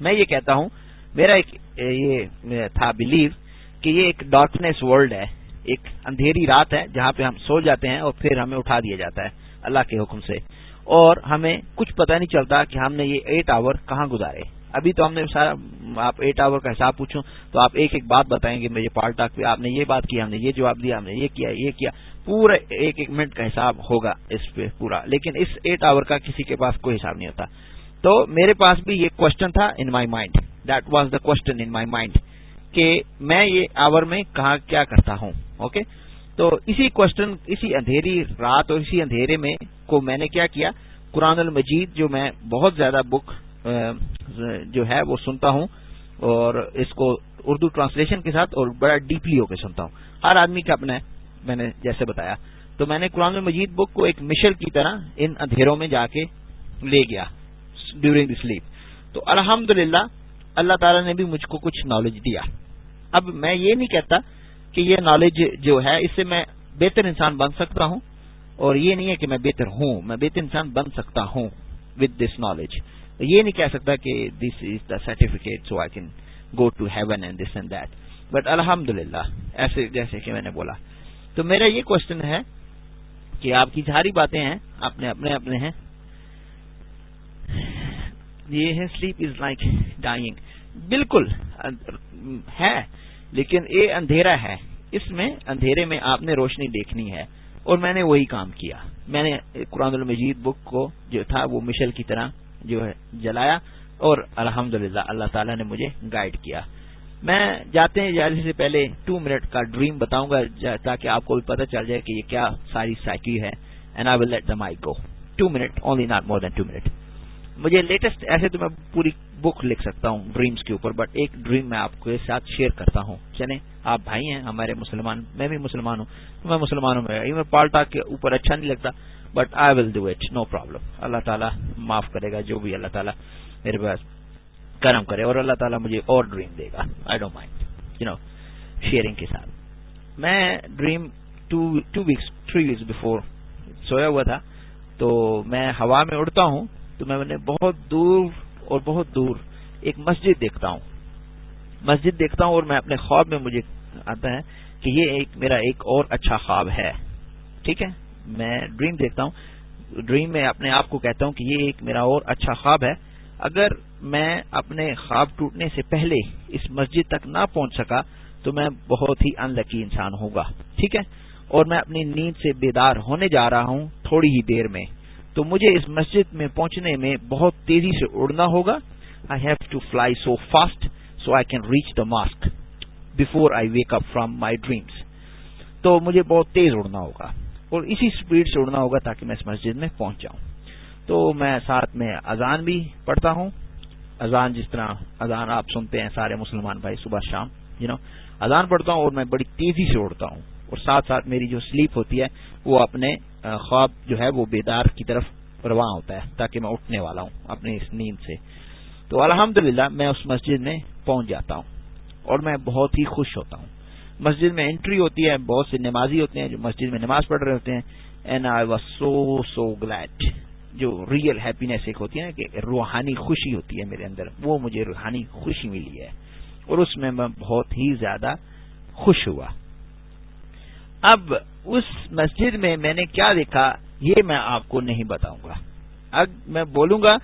میں یہ کہتا ہوں، میرا ایک، یہ تھا بلیو کہ یہ ایک ڈارکنیس ورلڈ ہے۔ ایک اندھیری رات ہے جہاں پہ ہم سو جاتے ہیں اور پھر ہمیں اٹھا دیا جاتا ہے۔ اللہ کے حکم سے۔ اور ہمیں کچھ پتہ نہیں چلتا کہ ہم نے یہ ایٹ آور کہاں گزارے۔ ابھی تو ہم نے سارا آپ ایٹ آور کا حساب پوچھوں تو آپ ایک ایک بات بتائیں گے، مجھے پال ٹاک پہ آپ نے یہ بات کی، ہم نے یہ جواب دیا، ہم نے یہ کیا یہ کیا۔ پورا ایک ایک منٹ کا حساب ہوگا اس پہ پورا، لیکن اس ایٹ آور کا کسی کے پاس کوئی حساب نہیں ہوتا۔ تو میرے پاس بھی یہ کوشچن تھا in my mind that was the question in my mind کہ میں یہ آور میں کہاں کیا کرتا ہوں اوکے تو اسی کوشچن اسی اندھیری رات اور اسی اندھیرے میں کو میں نے کیا کیا؟ قرآن المجید جو میں بہت زیادہ بک جو ہے وہ سنتا ہوں اور اس کو اردو ٹرانسلیشن کے ساتھ اور بڑا ڈیپلی ہو کے سنتا ہوں۔ ہر آدمی کا اپنا میں نے جیسے بتایا۔ تو میں نے قرآن مجید بک کو ایک مشل کی طرح ان اندھیروں میں جا کے لے گیا ڈیورنگ دی سلیپ تو الحمد اللہ تعالی نے بھی مجھ کو کچھ نالج دیا۔ اب میں یہ نہیں کہتا کہ یہ نالج جو ہے، اس سے میں بہتر انسان بن سکتا ہوں اور یہ نہیں ہے کہ میں بہتر ہوں، میں بہتر انسان بن سکتا ہوں وتھ دس نالج یہ نہیں کہہ سکتا کہ this is the certificate so I can go to heaven and this and that but الحمد ایسے جیسے کہ میں نے بولا۔ تو میرا یہ کوشچن ہے کہ آپ کی ساری باتیں ہیں، اپنے اپنے اپنے ہیں۔ یہ ہے سلیپ از لائک ڈائنگ بالکل، ہے۔ لیکن یہ اندھیرا ہے، اس میں اندھیرے میں آپ نے روشنی دیکھنی ہے۔ اور میں نے وہی کام کیا۔ میں نے قرآن المجید بک کو جو تھا، وہ مشل کی طرح جو ہے، جلایا اور الحمد اللہ تعالیٰ نے مجھے گائیڈ کیا۔ میں جاتے ہیں جانے سے پہلے ٹو منٹ کا ڈریم بتاؤں گا تاکہ آپ کو بھی پتہ چل جائے کہ یہ کیا ساری سائیکل ہے۔ And I will let the my go two minute only not more than two minute مجھے لیٹسٹ ایسے تو میں پوری بک لکھ سکتا ہوں ڈریمز کے اوپر بٹ ایک ڈریم میں آپ کے ساتھ شیئر کرتا ہوں۔ چلیں، آپ بھائی ہیں، ہمارے مسلمان، میں بھی مسلمان ہوں۔ میں مسلمانوں میں پالٹا کے اوپر اچھا نہیں لگتا but I will do it no problem اللہ تعالیٰ معاف کرے گا، جو بھی اللہ تعالیٰ میرے پاس کرم کرے، اور اللہ تعالیٰ مجھے اور ڈریم دے گا۔ I don't mind you know sharing کے ساتھ۔ میں dream two weeks three weeks before سویا ہوا تھا، تو میں ہوا میں اڑتا ہوں۔ تو میں نے بہت دور اور بہت دور ایک مسجد دیکھتا ہوں۔ مسجد دیکھتا ہوں اور میں اپنے خواب میں مجھے آتا ہے کہ یہ ایک میرا ایک اور اچھا خواب ہے۔ ٹھیک ہے؟ میں ڈریم دیکھتا ہوں۔ ڈریم میں اپنے آپ کو کہتا ہوں کہ یہ ایک میرا اور اچھا خواب ہے۔ اگر میں اپنے خواب ٹوٹنے سے پہلے اس مسجد تک نہ پہنچ سکا تو میں بہت ہی ان لکی انسان ہوگا ٹھیک ہے؟ اور میں اپنی نیند سے بیدار ہونے جا رہا ہوں تھوڑی ہی دیر میں۔ تو مجھے اس مسجد میں پہنچنے میں بہت تیزی سے اڑنا ہوگا۔ I have to fly so fast so I can reach the mosque before I wake up from my dreams تو مجھے بہت تیز اڑنا ہوگا اور اسی اسپیڈ سے اڑنا ہوگا تاکہ میں اس مسجد میں پہنچ جاؤں۔ تو میں ساتھ میں اذان بھی پڑھتا ہوں۔ اذان جس طرح اذان آپ سنتے ہیں سارے مسلمان بھائی صبح شام یو نو اذان پڑھتا ہوں اور میں بڑی تیزی سے اڑتا ہوں۔ اور ساتھ ساتھ میری جو سلیپ ہوتی ہے وہ اپنے خواب جو ہے وہ بیدار کی طرف رواں ہوتا ہے تاکہ میں اٹھنے والا ہوں اپنی اس نیند سے۔ تو الحمد میں اس مسجد میں پہنچ جاتا ہوں اور میں بہت ہی خوش ہوتا ہوں۔ مسجد میں انٹری ہوتی ہے، بہت سے نمازی ہوتے ہیں جو مسجد میں نماز پڑھ رہے ہوتے ہیں۔ And I was so so glad جو ریئل ہیپینیس ایک ہوتی ہے نا کہ روحانی خوشی ہوتی ہے میرے اندر، وہ مجھے روحانی خوشی ملی ہے۔ اور اس میں میں بہت ہی زیادہ خوش ہوا۔ اب اس مسجد میں میں نے کیا دیکھا؟ یہ میں آپ کو نہیں بتاؤں گا۔ اب میں بولوں گا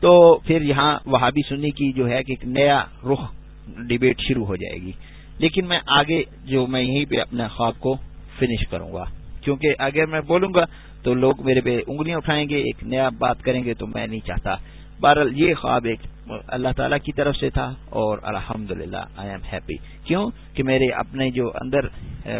تو پھر یہاں وہابی سنی کی جو ہے کہ ایک نیا رخ ڈبیٹ شروع ہو جائے گی۔ لیکن میں آگے جو میں یہیں پہ اپنے خواب کو فنش کروں گا۔ کیونکہ اگر میں بولوں گا تو لوگ میرے پہ انگلیاں اٹھائیں گے، ایک نیا بات کریں گے تو میں نہیں چاہتا۔ بہرحال یہ خواب ایک اللہ تعالی کی طرف سے تھا اور الحمد للہ آئی ایم ہیپی کیوں؟ کہ میرے اپنے جو اندر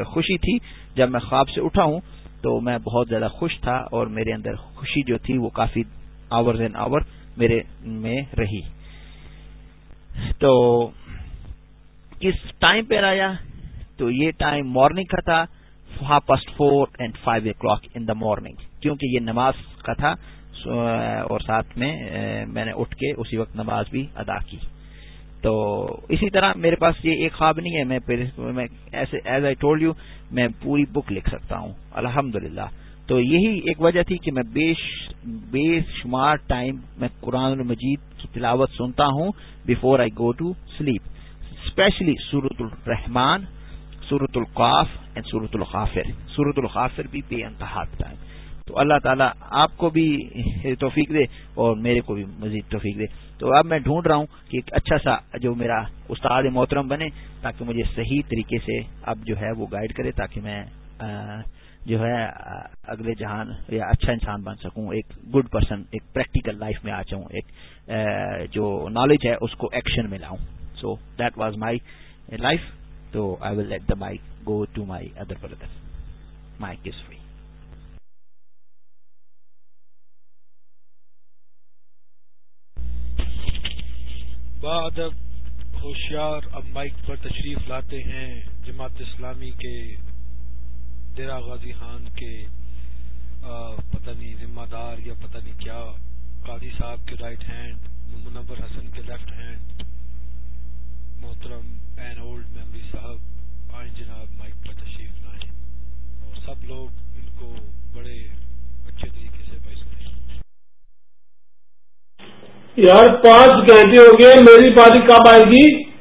خوشی تھی، جب میں خواب سے اٹھا ہوں تو میں بہت زیادہ خوش تھا اور میرے اندر خوشی جو تھی وہ کافی آور اینڈ آور میرے میں رہی۔ تو کس ٹائم پہ آیا؟ تو یہ ٹائم مارننگ کا تھا half past four and five o'clock in the morning کیونکہ یہ نماز کا تھا۔ اور ساتھ میں میں نے اٹھ کے اسی وقت نماز بھی ادا کی۔ تو اسی طرح میرے پاس یہ ایک خواب نہیں ہے، میں ایز آئی ٹولڈ یو میں پوری بک لکھ سکتا ہوں۔ الحمد تو یہی ایک وجہ تھی کہ میں بے شمار ٹائم میں قرآن المجید کی تلاوت سنتا ہوں before I go to sleep especially سورت الرحمان سورت القاف اینڈ سورت الخافر سورت الخافر بھی بے انتہا ٹائم تو اللہ تعالیٰ آپ کو بھی توفیق دے اور میرے کو بھی مزید توفیق دے۔ تو اب میں ڈھونڈ رہا ہوں کہ ایک اچھا سا جو میرا استاد محترم بنے تاکہ مجھے صحیح طریقے سے اب جو ہے وہ گائیڈ کرے تاکہ میں جو ہے اگلے جہان یا اچھا انسان بن سکوں، ایک گڈ پرسن ایک پریکٹیکل لائف میں آ جاؤں، ایک جو نالج ہے اس کو ایکشن میں لاؤں۔ So that was my life تو I will let the my go to my other brother my cuz free ادب ہوشیار اب مائک پر تشریف لاتے ہیں جماعت اسلامی کے ڈیرا غازی خان کے پتہ نہیں ذمہ دار یا پتہ نہیں کیا، قاضی صاحب کے رائٹ ہینڈ منور حسن کے لیفٹ ہینڈ محترم این اولڈ میمری صاحب، آئیں جناب مائک پر تشریف لائیں۔ اور سب لوگ ان کو بڑے اچھے طریقے سے پیسے یار پانچ گھنٹے ہو گئے، میری باری کب آئے گی؟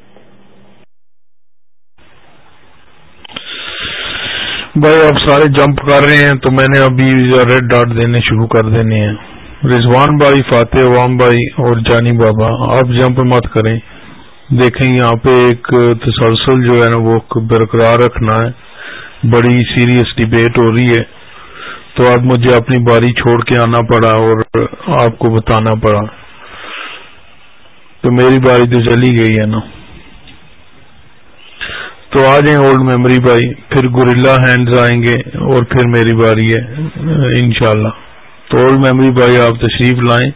بھائی آپ سارے جمپ کر رہے ہیں تو میں نے ابھی ریڈ ڈاٹ دینے شروع کر دینے ہیں۔ رضوان بھائی، فاتح عوام بھائی اور جانی بابا، آپ جمپ مت کریں۔ دیکھیں یہاں پہ ایک تسلسل جو ہے نا، وہ برقرار رکھنا ہے۔ بڑی سیریس ڈیبیٹ ہو رہی ہے۔ تو اب مجھے اپنی باری چھوڑ کے آنا پڑا اور آپ کو بتانا پڑا تو میری باری تو چلی گئی ہے نا۔ تو آ جائیں اولڈ میموری بھائی، پھر گوریلا ہینڈز آئیں گے اور پھر میری باری ہے، انشاءاللہ۔ تو اولڈ میموری بھائی، آپ تشریف لائیں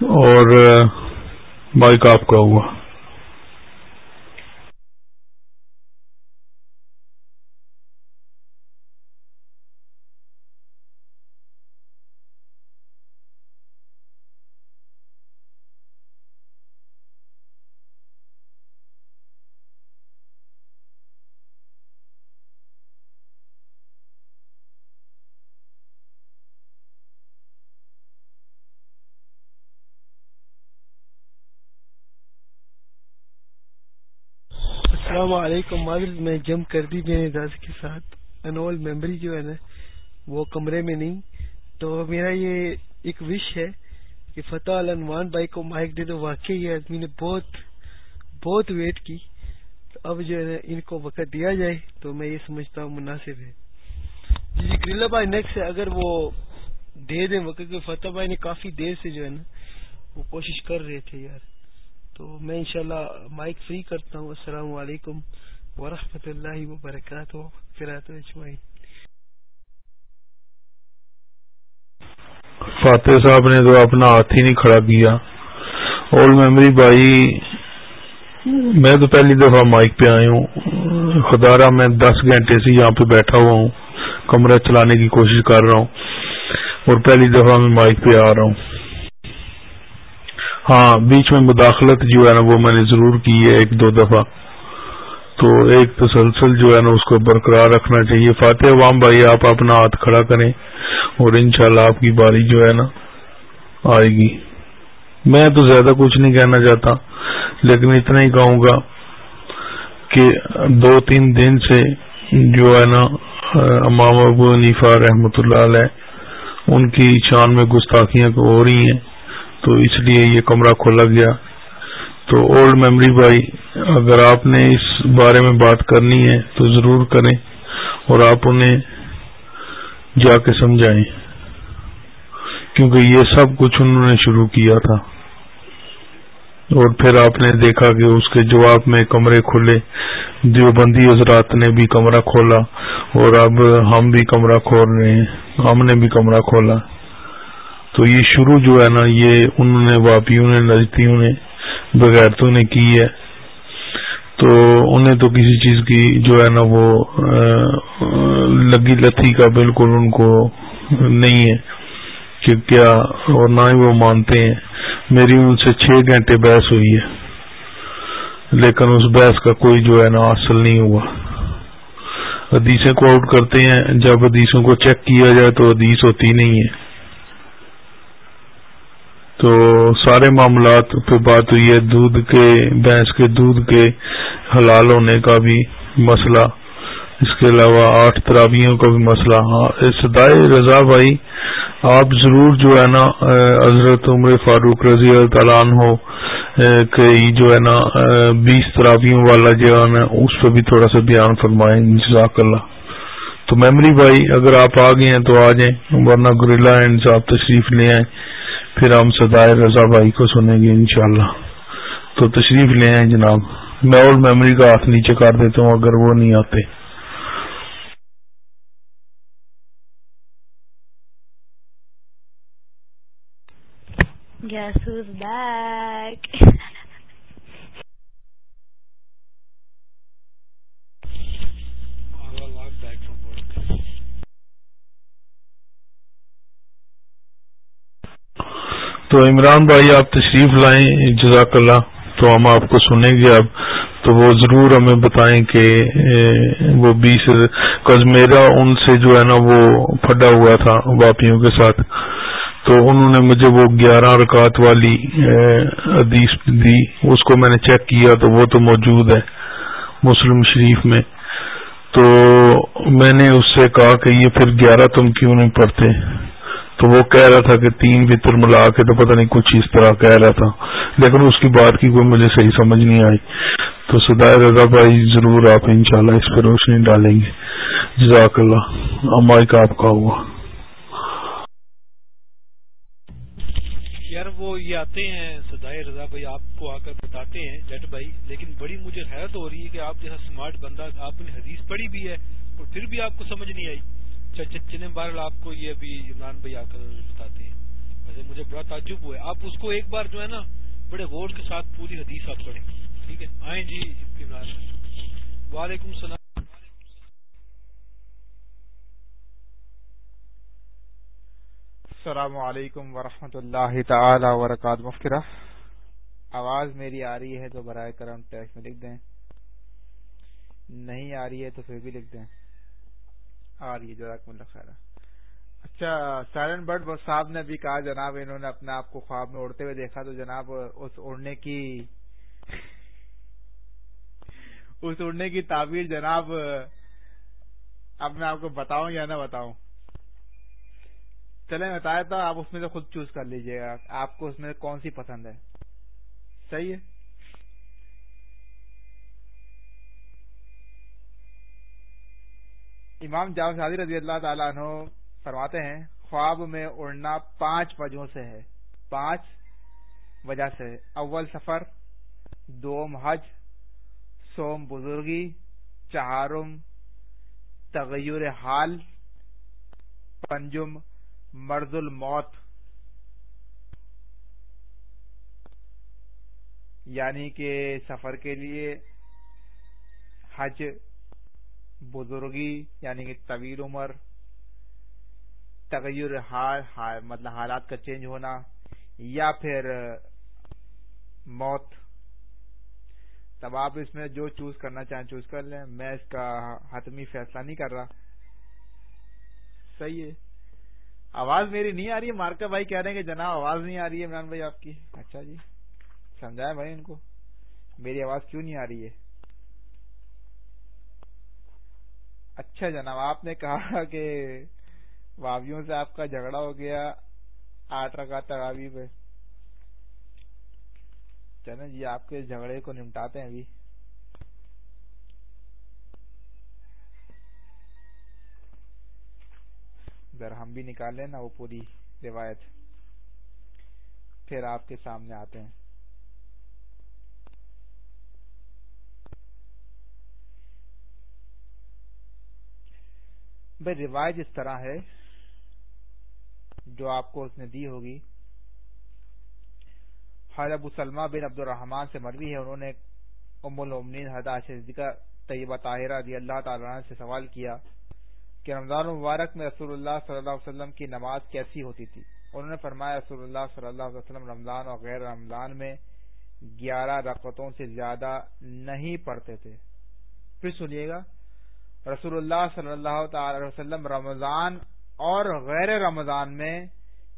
اور بائک آپ کا ہوا۔ السلام علیکم، معذرت میں جم کر دی میرے داس کے ساتھ۔ انول میموری جو ہے نا، وہ کمرے میں نہیں۔ تو میرا یہ ایک وش ہے کہ فتح النوان بھائی کو مائک دے تو واقعی یہ آدمی نے بہت بہت ویٹ کی۔ تو اب جو ہے نا، ان کو وقت دیا جائے تو میں یہ سمجھتا ہوں مناسب ہے۔ جی جی گرلا بھائی نیکسٹ اگر وہ دے دیں وقت فتح بھائی نے کافی دیر سے جو ہے نا، وہ کوشش کر رہے تھے یار۔ تو میں انشاءاللہ مائک فری کرتا ہوں۔ السلام علیکم ورحمۃ اللہ وبرکاتہ۔ فاتح صاحب نے تو اپنا ہاتھ ہی نہیں کھڑا کیا۔ اولڈ میموری بھائی، میں تو پہلی دفعہ مائک پہ آئی ہوں۔ خدا رہا میں دس گھنٹے سے یہاں پہ بیٹھا ہوا ہوں۔ کمرہ چلانے کی کوشش کر رہا ہوں۔ اور پہلی دفعہ میں مائک پہ آ رہا ہوں۔ ہاں بیچ میں مداخلت جو ہے نا وہ میں نے ضرور کی ہے ایک دو دفعہ۔ تو ایک تسلسل جو ہے نا اس کو برقرار رکھنا چاہیے۔ فاتح عوام بھائی، آپ اپنا ہاتھ کھڑا کریں اور انشاءاللہ آپ کی باری جو ہے نا آئے گی۔ میں تو زیادہ کچھ نہیں کہنا چاہتا، لیکن اتنا ہی کہوں گا کہ دو تین دن سے جو ہے نا، امام ابو نیفا رحمۃ اللہ علیہ، ان کی شان میں گستاخیاں ہو رہی ہیں۔ تو اس لیے یہ کمرہ کھولا گیا۔ تو اولڈ میموری بھائی، اگر آپ نے اس بارے میں بات کرنی ہے تو ضرور کریں اور آپ انہیں جا کے سمجھائیں۔ کیونکہ یہ سب کچھ انہوں نے شروع کیا تھا۔ اور پھر آپ نے دیکھا کہ اس کے جواب میں کمرے کھلے۔ دیوبندی حضرات نے بھی کمرہ کھولا اور اب ہم بھی کمرہ کھول رہے ہیں۔ ہم نے بھی کمرہ کھولا۔ تو یہ شروع جو ہے نا، یہ انہوں نے، واپیوں نے نجتیوں نے بغیرتوں نے کی ہے۔ تو انہیں تو کسی چیز کی جو ہے نا، وہ لگی لتھی کا بالکل ان کو نہیں ہے کہ کیا اور نہ ہی وہ مانتے ہیں۔ میری ان سے چھ گھنٹے بحث ہوئی ہے، لیکن اس بحث کا کوئی جو ہے نا حاصل نہیں ہوا۔ حدیثیں کو آؤٹ کرتے ہیں، جب حدیثوں کو چیک کیا جائے تو حدیث ہوتی نہیں ہے۔ تو سارے معاملات پہ بات ہوئی ہے دودھ کے، بھینس کے دودھ کے حلال ہونے کا بھی مسئلہ، اس کے علاوہ آٹھ ترابیوں کا بھی مسئلہ۔ ہاں سدائے رضا بھائی، آپ ضرور جو ہے نا حضرت عمر فاروق رضی اللہ تعالیٰ ہو کہ جو ہے نا بیس ترابیوں والا جو ہے نا، اس پہ بھی تھوڑا سا بیان فرمائیں، جزاک اللہ۔ تو میمری بھائی، اگر آپ آ گئے ہیں تو آ جائیں، ورنہ گریلا اینڈ آپ تشریف لے آئیں۔ پھر ہم سدائے رضا بھائی کو سنیں گے انشاءاللہ۔ تو تشریف لے آئیں جناب۔ میں اور میموری کا ہاتھ نیچے کر دیتا ہوں اگر وہ نہیں آتے۔ Guess who's back? تو عمران بھائی، آپ تشریف لائیں، جزاک اللہ، تو ہم آپ کو سنیں گے اب۔ تو وہ ضرور ہمیں بتائیں کہ وہ بیس کز میرا ان سے جو ہے نا، وہ پھڈا ہوا تھا واپیوں کے ساتھ۔ تو انہوں نے مجھے وہ گیارہ رکعت والی حدیث دی۔ اس کو میں نے چیک کیا تو وہ تو موجود ہے مسلم شریف میں۔ تو میں نے اس سے کہا کہ یہ پھر گیارہ تم کیوں نہیں پڑھتے؟ تو وہ کہہ رہا تھا کہ تین بتر ملا کے تو پتہ نہیں کچھ اس طرح کہہ رہا تھا۔ لیکن اس کی بات کی کوئی مجھے صحیح سمجھ نہیں آئی۔ تو سدائے رضا بھائی ضرور آپ انشاءاللہ اس پہ روشنی ڈالیں گے۔ جزاک اللہ۔ امائی کا آپ کا ہوا۔ یار وہ یہ آتے ہیں سدائے رضا بھائی آپ کو آ کر بتاتے ہیں، جٹ بھائی، لیکن بڑی مجھے حیرت ہو رہی ہے کہ آپ جیسا اسمارٹ بندہ آپ نے حدیث پڑھی بھی ہے اور پھر بھی آپ کو سمجھ نہیں آئی۔ چنے بار آپ کو یہ ابھی عمران بھائی آ کر بتاتے ہیں۔ ویسے مجھے بڑا تعجب ہوا ہے۔ آپ اس کو ایک بار جو ہے نا بڑے غور کے ساتھ پوری حدیث آپ پڑھیں۔ ٹھیک ہے؟ آئیں جی عمران جی۔ وعلیکم السلام۔ السلام علیکم ورحمۃ اللہ تعالی وبرکاتہ۔ مفکرہ، آواز میری آ رہی ہے تو برائے کرم ٹیکس میں لکھ دیں۔ نہیں آ رہی ہے تو پھر بھی لکھ دیں۔ آ رہی ہے جزاک اللہ خیر اچھا سائلنٹ برڈ صاحب نے بھی کہا، جناب انہوں نے اپنے آپ کو خواب میں اڑتے ہوئے دیکھا تو جناب اس اڑنے کی، اس اڑنے کی تعبیر جناب اب میں آپ کو بتاؤں یا نہ بتاؤں؟ چلے بتایا تھا آپ اس میں سے خود چوز کر لیجیے گا۔ آپ کو اس میں کون سی پسند ہے؟ صحیح ہے؟ امام جاؤ شادی رضی اللہ تعالیٰ عنہ فرماتے ہیں، خواب میں اڑنا پانچ وجہوں سے ہے۔ پانچ وجہ سے۔ اول سفر، دوم حج، سوم بزرگی، چہارم تغیر حال، پنجم مرد الموت۔ یعنی کہ سفر کے لیے حج بزرگی یعنی کہ طویل عمر، تغیر حال مطلب حالات کا چینج ہونا، یا پھر موت۔ تب آپ اس میں جو چوز کرنا چاہیں چوز کر لیں۔ میں اس کا حتمی فیصلہ نہیں کر رہا۔ صحیح ہے۔ آواز میری نہیں آ رہی ہے۔ مارکا بھائی کہہ رہے ہیں کہ جناب آواز نہیں آ رہی ہے، عمران بھائی آپ کی۔ اچھا جی سمجھایا بھائی ان کو؟ میری آواز کیوں نہیں آ رہی ہے؟ اچھا جناب، آپ نے کہا کہ واویوں سے آپ کا جھگڑا ہو گیا، آٹھ رکھا تراوی پہ۔ چلیں جی آپ کے جھگڑے کو نمٹاتے ہیں ابھی۔ ذرا ہم بھی نکال لیں نا وہ پوری روایت۔ پھر آپ کے سامنے آتے ہیں۔ بھائی روایت اس طرح ہے جو آپ کو اس نے دی ہوگی۔ حضرت ابو سلمہ بن عبد الرحمان سے مروی ہے۔ انہوں نے ام المنین حضرت صدیقہ طیبہ طاہرہ رضی اللہ تعالیٰ سے سوال کیا کہ رمضان مبارک میں رسول اللہ صلی اللہ علیہ وسلم کی نماز کیسی ہوتی تھی؟ انہوں نے فرمایا رسول اللہ صلی اللہ علیہ وسلم رمضان اور غیر رمضان میں گیارہ رقطوں سے زیادہ نہیں پڑھتے تھے۔ پھر سنیے گا۔ رسول اللہ صلی اللہ تعالی وسلم رمضان اور غیر رمضان میں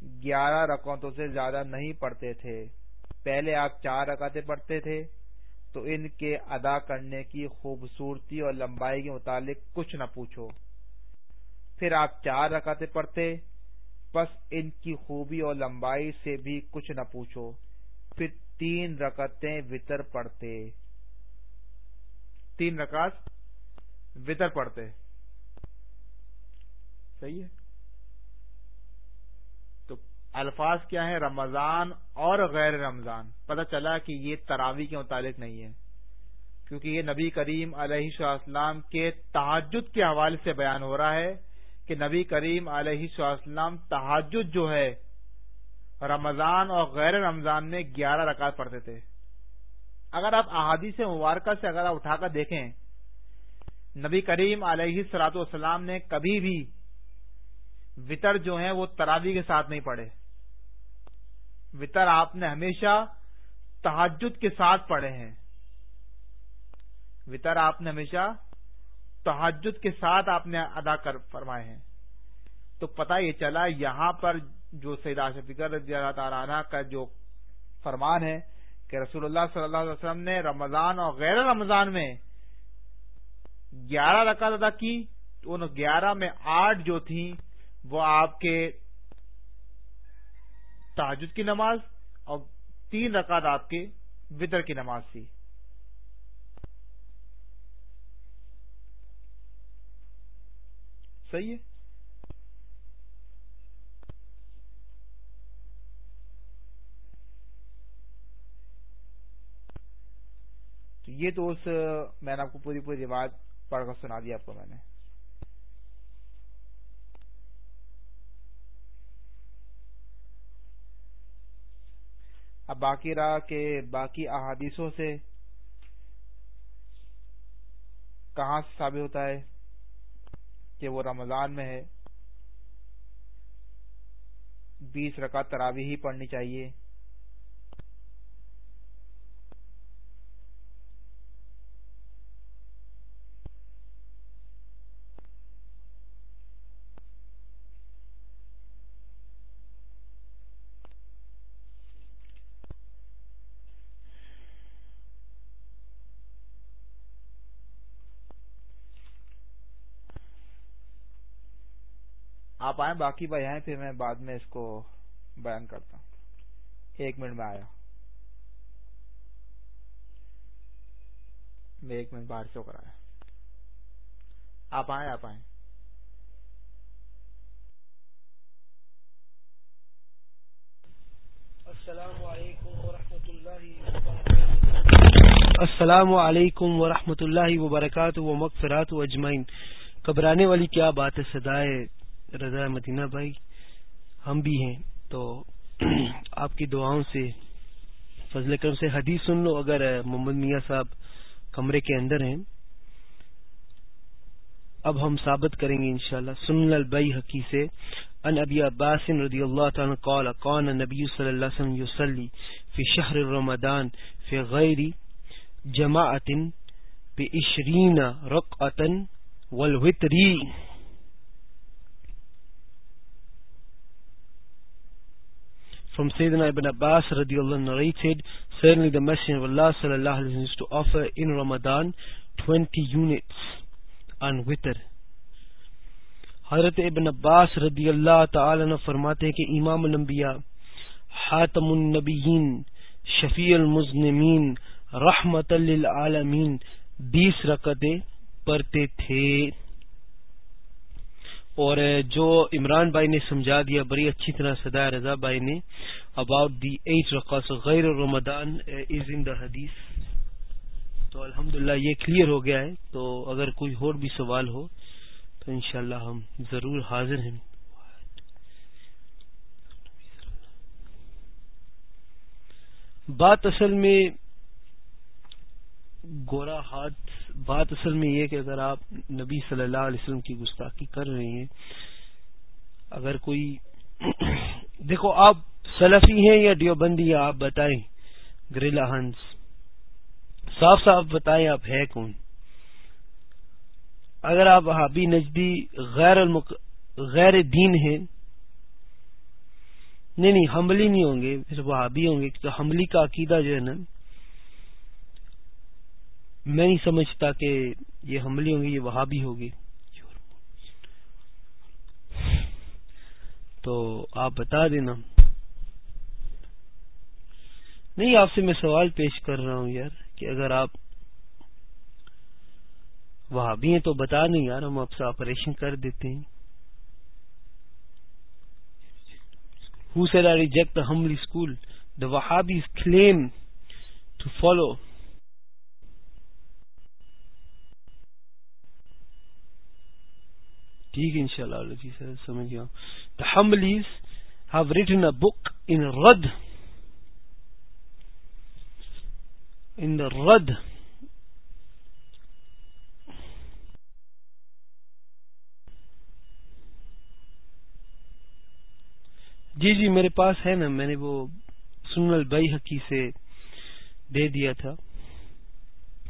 گیارہ رقطوں سے زیادہ نہیں پڑھتے تھے۔ پہلے آپ چار رکعتیں پڑھتے تھے۔ تو ان کے ادا کرنے کی خوبصورتی اور لمبائی کے متعلق کچھ نہ پوچھو۔ پھر آپ چار رکعتیں پڑھتے۔ بس ان کی خوبی اور لمبائی سے بھی کچھ نہ پوچھو۔ پھر تین رکعتیں وطر پڑھتے۔ تین رکعت وطر پڑھتے صحیح ہے؟ الفاظ کیا ہے رمضان اور غیر رمضان۔ پتہ چلا کہ یہ تراوی کے متعلق نہیں ہے۔ کیونکہ یہ نبی کریم علیہ السلام کے تحجد کے حوالے سے بیان ہو رہا ہے کہ نبی کریم علیہ السلام تحجد جو ہے، رمضان اور غیر رمضان میں گیارہ رکعت پڑھتے تھے۔ اگر آپ احادیث مبارکہ سے اگر آپ اٹھا کر دیکھیں نبی کریم علیہ سلاط والسلام نے کبھی بھی وطر جو ہیں وہ تراوی کے ساتھ نہیں پڑھے۔ وطر آپ نے ہمیشہ تحجد کے ساتھ پڑھے ہیں۔ وطر آپ نے ہمیشہ تحجد کے ساتھ آپ نے ادا کر فرمائے ہیں۔ تو پتا یہ چلا یہاں پر جو سیدا فکر رضی اللہ تعالیٰ کا جو فرمان ہے کہ رسول اللہ صلی اللہ علیہ وسلم نے رمضان اور غیر رمضان میں گیارہ رکعت ادا کی ان گیارہ میں آٹھ جو تھیں، وہ آپ کے تاجد کی نماز اور تین رکعت آپ کے وطر کی نماز تھی۔ صحیح ہے؟ تو یہ تو اس، میں نے آپ کو پوری پوری روایت پڑھ کر سنا دیا آپ کو میں نے۔ اب باقی رہا کہ باقی احادیثوں سے کہاں سے ثابت ہوتا ہے کہ وہ رمضان میں ہے۔ بیس رکعت تراوی ہی پڑھنی چاہیے۔ آپ آئیں باقی بھائی آئیں پھر میں بعد میں اس کو بیان کرتا ہوں۔ ایک منٹ میں آیا۔ میں ایک منٹ باہر سے ہو کر آیا آپ آئیں آپ آئیں۔ السلام علیکم ورحمۃ اللہ السلام علیکم ورحمۃ اللہ وبرکاتہ و مغفرات و اجمائن گھبرانے والی کیا بات ہے سدائے رضا مدینہ بھائی، ہم بھی ہیں، تو آپ کی دعاؤں سے، فضل کرم سے حدیث سن لو، اگر محمد میاں صاحب کمرے کے اندر ہیں۔ اب ہم ثابت کریں گے انشاءاللہ۔ سن البئی حقی سے ان ابی عباس رضی اللہ تعالی قال قان نبی صلی اللہ علیہ وسلم یصلی فی شہر رمضان فی غیر جماعت بی اشرین رقعتا والوتری۔ From Sayyidina Ibn Abbas radiallahu narrated, certainly the Messenger of Allah sallallahu alayhi wa sallam used to offer in Ramadan 20 units on witr. حضرت ابن عباس رضی اللہ تعالی عنہ فرماتے ہیں کہ امام الانبیاء حاتم النبیین شفیع المزنمین رحمت للعالمین بیس رکعتیں پڑھتے تھے اور جو عمران بھائی نے سمجھا دیا، بڑی اچھی طرح سدا رضا بھائی نے اباؤٹ دی ایٹ رقص غیر رمضان از ان دا حدیث تو الحمدللہ یہ کلیئر ہو گیا ہے۔ تو اگر کوئی اور بھی سوال ہو، تو انشاءاللہ ہم ضرور حاضر ہیں۔ بات اصل میں گورا ہاتھ بات اصل میں یہ کہ اگر آپ نبی صلی اللہ علیہ وسلم کی گستاخی کر رہے ہیں، اگر کوئی دیکھو، آپ سلفی ہیں یا دیوبندی یا آپ بتائیں۔ گریلا ہنس۔ صاف صاف بتائیں آپ ہے کون۔ اگر آپ وہابی نجدی غیر المق... غیر دین ہیں، نہیں نہیں، حملی نہیں ہوں گے پھر وہابی ہوں گے تو حملی کا عقیدہ جو ہے نا میں نہیں سمجھتا کہ یہ حملی ہوں گے، یہ وہابی ہوگی۔ تو آپ بتا دینا۔ نہیں، آپ سے میں سوال پیش کر رہا ہوں یار کہ اگر آپ وہاں بھی ہیں تو بتا دیں یار، ہم آپ سے آپریشن کر دیتے ہیں۔ Who said I reject the Hanbali school the Wahhabi claim to follow ٹھیک ہے ان شاء اللہ جی سر سمجھ گیا دا ہملیز have written a book in رد ان دا رد جی جی میرے پاس ہے نا، میں نے وہ سن البئی حقی سے دے دیا تھا۔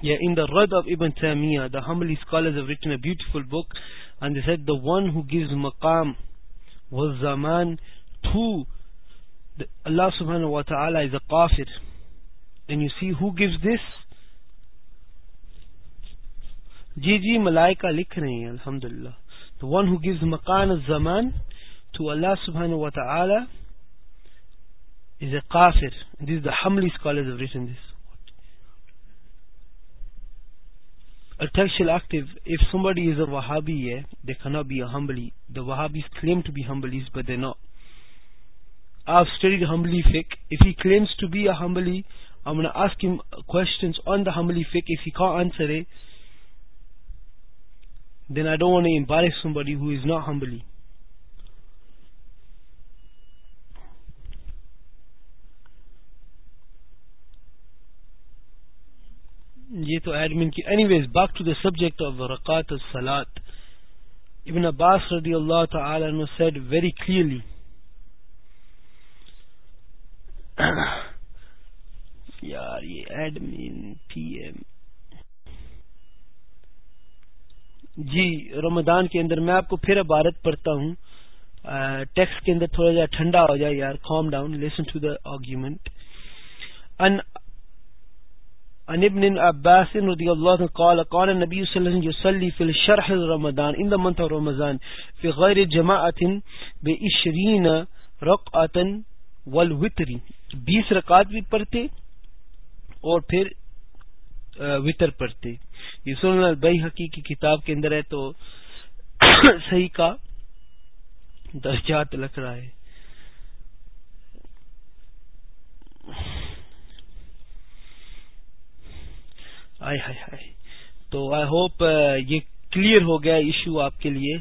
یا ان دا رد of Ibn Taymiyyah the Hanbali scholars have written a beautiful book and they said the one who gives maqam was zaman to the, Allah subhanahu wa ta'ala is a kafir and you see who gives this جی جی ملائکہ لکھ رہے ہیں الحمدللہ the one who gives مقام الزمان to Allah subhanahu wa ta'ala is a kafir. This is the Hamli scholars have written this. A textual active, if somebody is a Wahhabi, yeah, they cannot be a Hanbali. The Wahhabis claim to be Hanbalis, but they're not. I've studied Hanbali fiqh. If he claims to be a Hanbali, I'm going to ask him questions on the Hanbali fiqh. If he can't answer it, then I don't want to embarrass somebody who is not Hanbali. یہ تو ایڈمن کی anyways back to the subject of رقات السلات ابن عباس رضی اللہ تعالی عنہ سیڈ ویری کلیئرلی یار یہ ایڈمن پی ایم جی رمضان کے اندر میں آپ کو پھر عبارت پڑھتا ہوں۔ ٹیکسٹ کے اندر تھوڑا جا ٹھنڈا ہو جائے یار calm down listen to the argument عن ابن عباس رضي الله عنه قال قال النبي صلى الله عليه وسلم يصلي في الشرح رمضان in the month of Ramadan في غير جماعة بعشرين رقعة والوتر۔ بیس رکعت بھی پڑھتے اور پھر وطر پڑھتے۔ یہ سنن البئی حقی کی کتاب کے اندر ہے تو صحیح کا درجات لکھ رہا ہے۔ آئے ہائے ہائے تو آئی ہوپ یہ کلیئر ہو گیا ایشو آپ کے لیے۔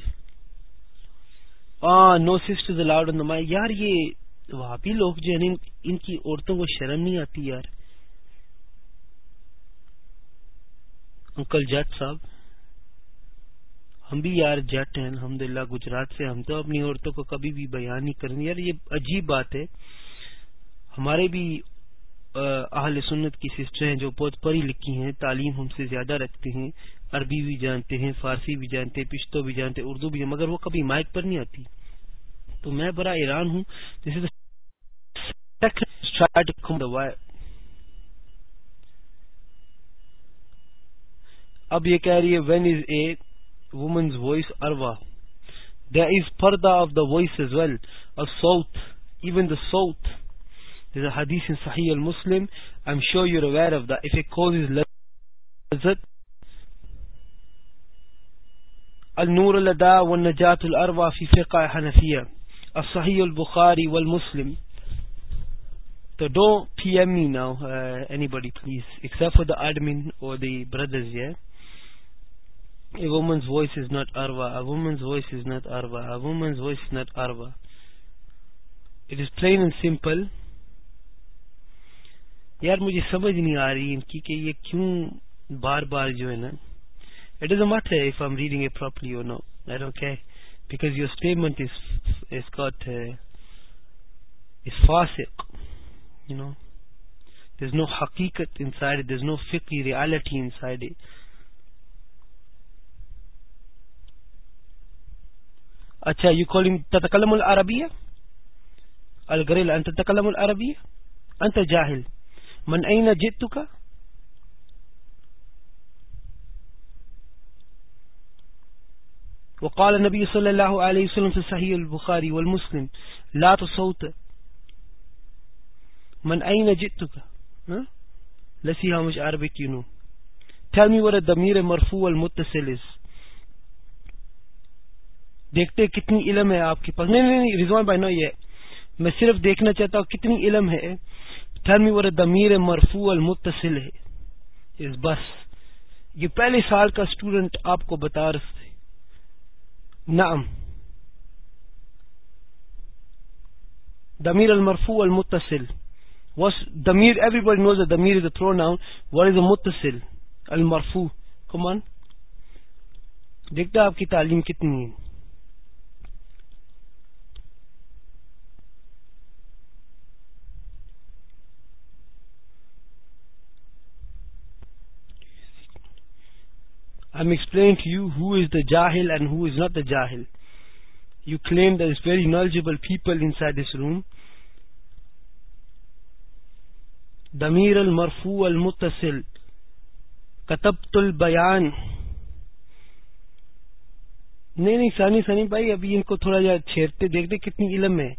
نو سسٹر الاؤڈ یار، یہ وہاں بھی لوگ جو ہے ان کی عورتوں کو شرم نہیں آتی یار۔ انکل جٹ صاحب، ہم بھی یار جٹ ہیں الحمد گجرات سے ہم تو اپنی عورتوں کو کبھی بھی بیان نہیں کریں یار، یہ عجیب بات ہے۔ ہمارے بھی اہل سنت کی سسٹر ہیں جو بہت پڑھی لکھی ہیں، تعلیم ہم سے زیادہ رکھتے ہیں۔ عربی بھی جانتے ہیں، فارسی بھی جانتے ہیں، پشتو بھی جانتے ہیں، اردو بھی مگر وہ کبھی مائک پر نہیں آتی۔ تو میں بڑا ایران ہوں۔ جیسے اب یہ کہہ رہی ہے when is a woman's voice Arwa there is purdah of the voice is well south even the south There's a hadith in Sahih al-Muslim. I'm sure you're aware of that. If it causes lazat, النور الأداء والنجاة الأربع في فقه حنفية الصحيح البخاري والمسلم So don't PM me now, uh, anybody please, except for the admin or the brothers, yeah? A woman's voice is not arva, a woman's voice is not arva, a woman's voice is not arva. It is plain and simple. یار مجھے سمجھ نہیں آ رہی ان کی کہ یہ کیوں بار بار جو ہے نا اٹ از اے مٹ ہے if I'm reading a properly you know I don't care because your statement is is got is فاسق you know there is no حقیقت inside there is no فکری ریالٹی ان سائڈ اچھا یو کالنگ تتکلم العربیہ الگریل انت تتکلم العربیہ انت جاہل من أين جئتك؟ وقال النبي صلى الله عليه وسلم في صحيح البخاري والمسلم، لا تصوت. من أين جئتك؟ Let's how much Arabic you know. Tell me what a damir marfu wal muttasil is. دیکھتے کتنی علم ہے آپ کے پاس. نہیں نہیں رضوان بھائی نو یہ میں صرف دیکھنا چاہتا ہوں کتنی علم ہے تھرمی ور دمیر مرفوع المتصل ہے اس بس یہ پہلے سال کا اسٹوڈنٹ آپ کو بتا رہے نعم دمیر المرفوع المتصل دمیر everybody knows a دمیر is a through known what is a متصل المرفوع کمان دیکھتا آپ کی تعلیم کتنی ہے I'm explaining to you who is the Jahil and who is not the Jahil. You claim there is very knowledgeable people inside this room. Damir al-Marfu al-Muttasil Katabtul Bayan نہیں نہیں سانی سانی بھائی ابھی ان کو تھوڑا جا چھیرتے دیکھتے کتنی علم ہے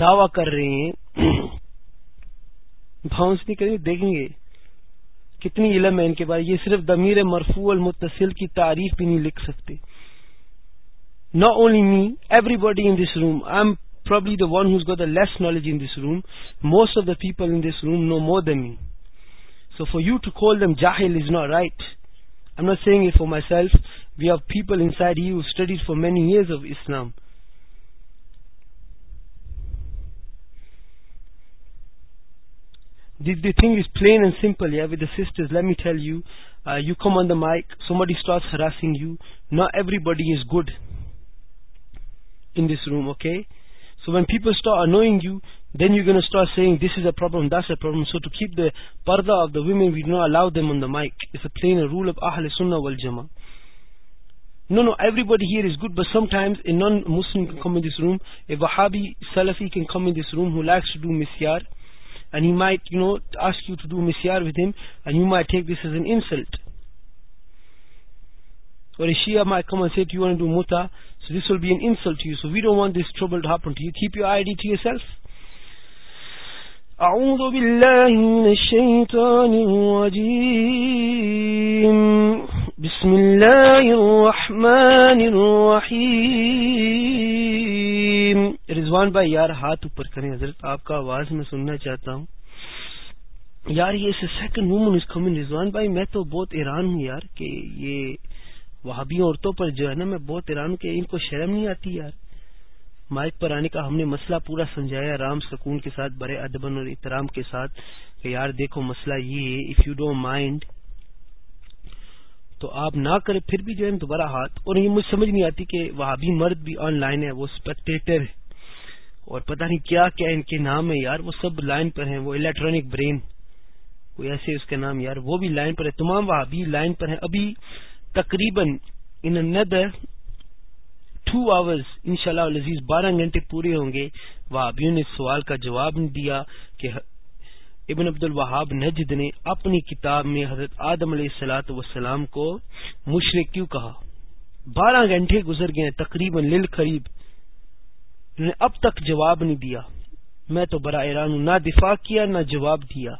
دعویٰ کر رہے ہیں بھاؤنس نہیں کریں دیکھیں گے کتنی علم ہے ان کے پاس یہ صرف دمیر مرفوع المتصل کی تعریف بھی نہیں لکھ سکتے۔ Not only me everybody in this room I am probably the one who's got the less knowledge in this room most of the people in this room know more than me so for you to call them جاہل is not right I am not saying it for myself we who people inside studies for many years of Islam The, the thing is plain and simple, yeah, with the sisters. Let me tell you, uh, you come on the mic, somebody starts harassing you. Not everybody is good in this room, okay? So when people start annoying you, then you're going to start saying this is a problem, that's a problem. So to keep the parda of the women, we do not allow them on the mic. It's a plain rule of Ahl Sunnah wal Jama. No, no, everybody here is good, but sometimes a non-Muslim can come in this room, a Wahhabi Salafi can come in this room who likes to do misyar, and he might, you know, ask you to do misyar with him, and you might take this as an insult. Or a Shia might come and say to you, you want to do muta, so this will be an insult to you. So we don't want this trouble to happen to you. Keep your ID to yourself. أعوذ بالله من الشيطان الرجيم بسم الله الرحمن الرحيم۔ رضوان بھائی، یار، ہاتھ اوپر کریں۔ حضرت، آپ کا آواز میں سننا چاہتا ہوں۔ یار، یہ second woman is coming Rizwan بھائی، میں تو بہت ایران ہوں یار، کہ یہ وہابی عورتوں پر جو ہے نا، میں بہت ایران ہوں کہ ان کو شرم نہیں آتی یار۔ مائک پر آنے کا ہم نے مسئلہ پورا سمجھایا رام سکون کے ساتھ بڑے ادبن اور احترام کے ساتھ، کہ یار، دیکھو، مسئلہ یہ ہے اف یو ڈونٹ مائنڈ تو آپ نہ کریں، پھر بھی جو ہے دوبارہ ہاتھ، اور یہ مجھے سمجھ نہیں آتی کہ وہاں بھی مرد بھی آن لائن ہے، وہ اسپیکٹیٹر اور پتہ نہیں کیا کیا ان کے نام ہے یار، وہ سب لائن پر ہیں، وہ الیکٹرانک برین کوئی ایسے اس کا نام یار، وہ بھی لائن پر ہے۔ تمام وہاں بھی لائن پر ہیں۔ ابھی تقریباً ان ندر ٹو آورز ان شاء اللہ لذیذ بارہ گھنٹے پورے ہوں گے۔ وہابیوں نے سوال کا جواب دیا کہ ابن عبد الوہاب نجد نے اپنی کتاب میں حضرت آدم علیہ السلاۃ وسلام کو مشرق کیوں کہا؟ بارہ گھنٹے گزر گئے تقریباً لل قریب۔ نے اب تک جواب نہیں دیا۔ میں تو برا ایران ہوں نہ دفاع کیا، نہ جواب دیا۔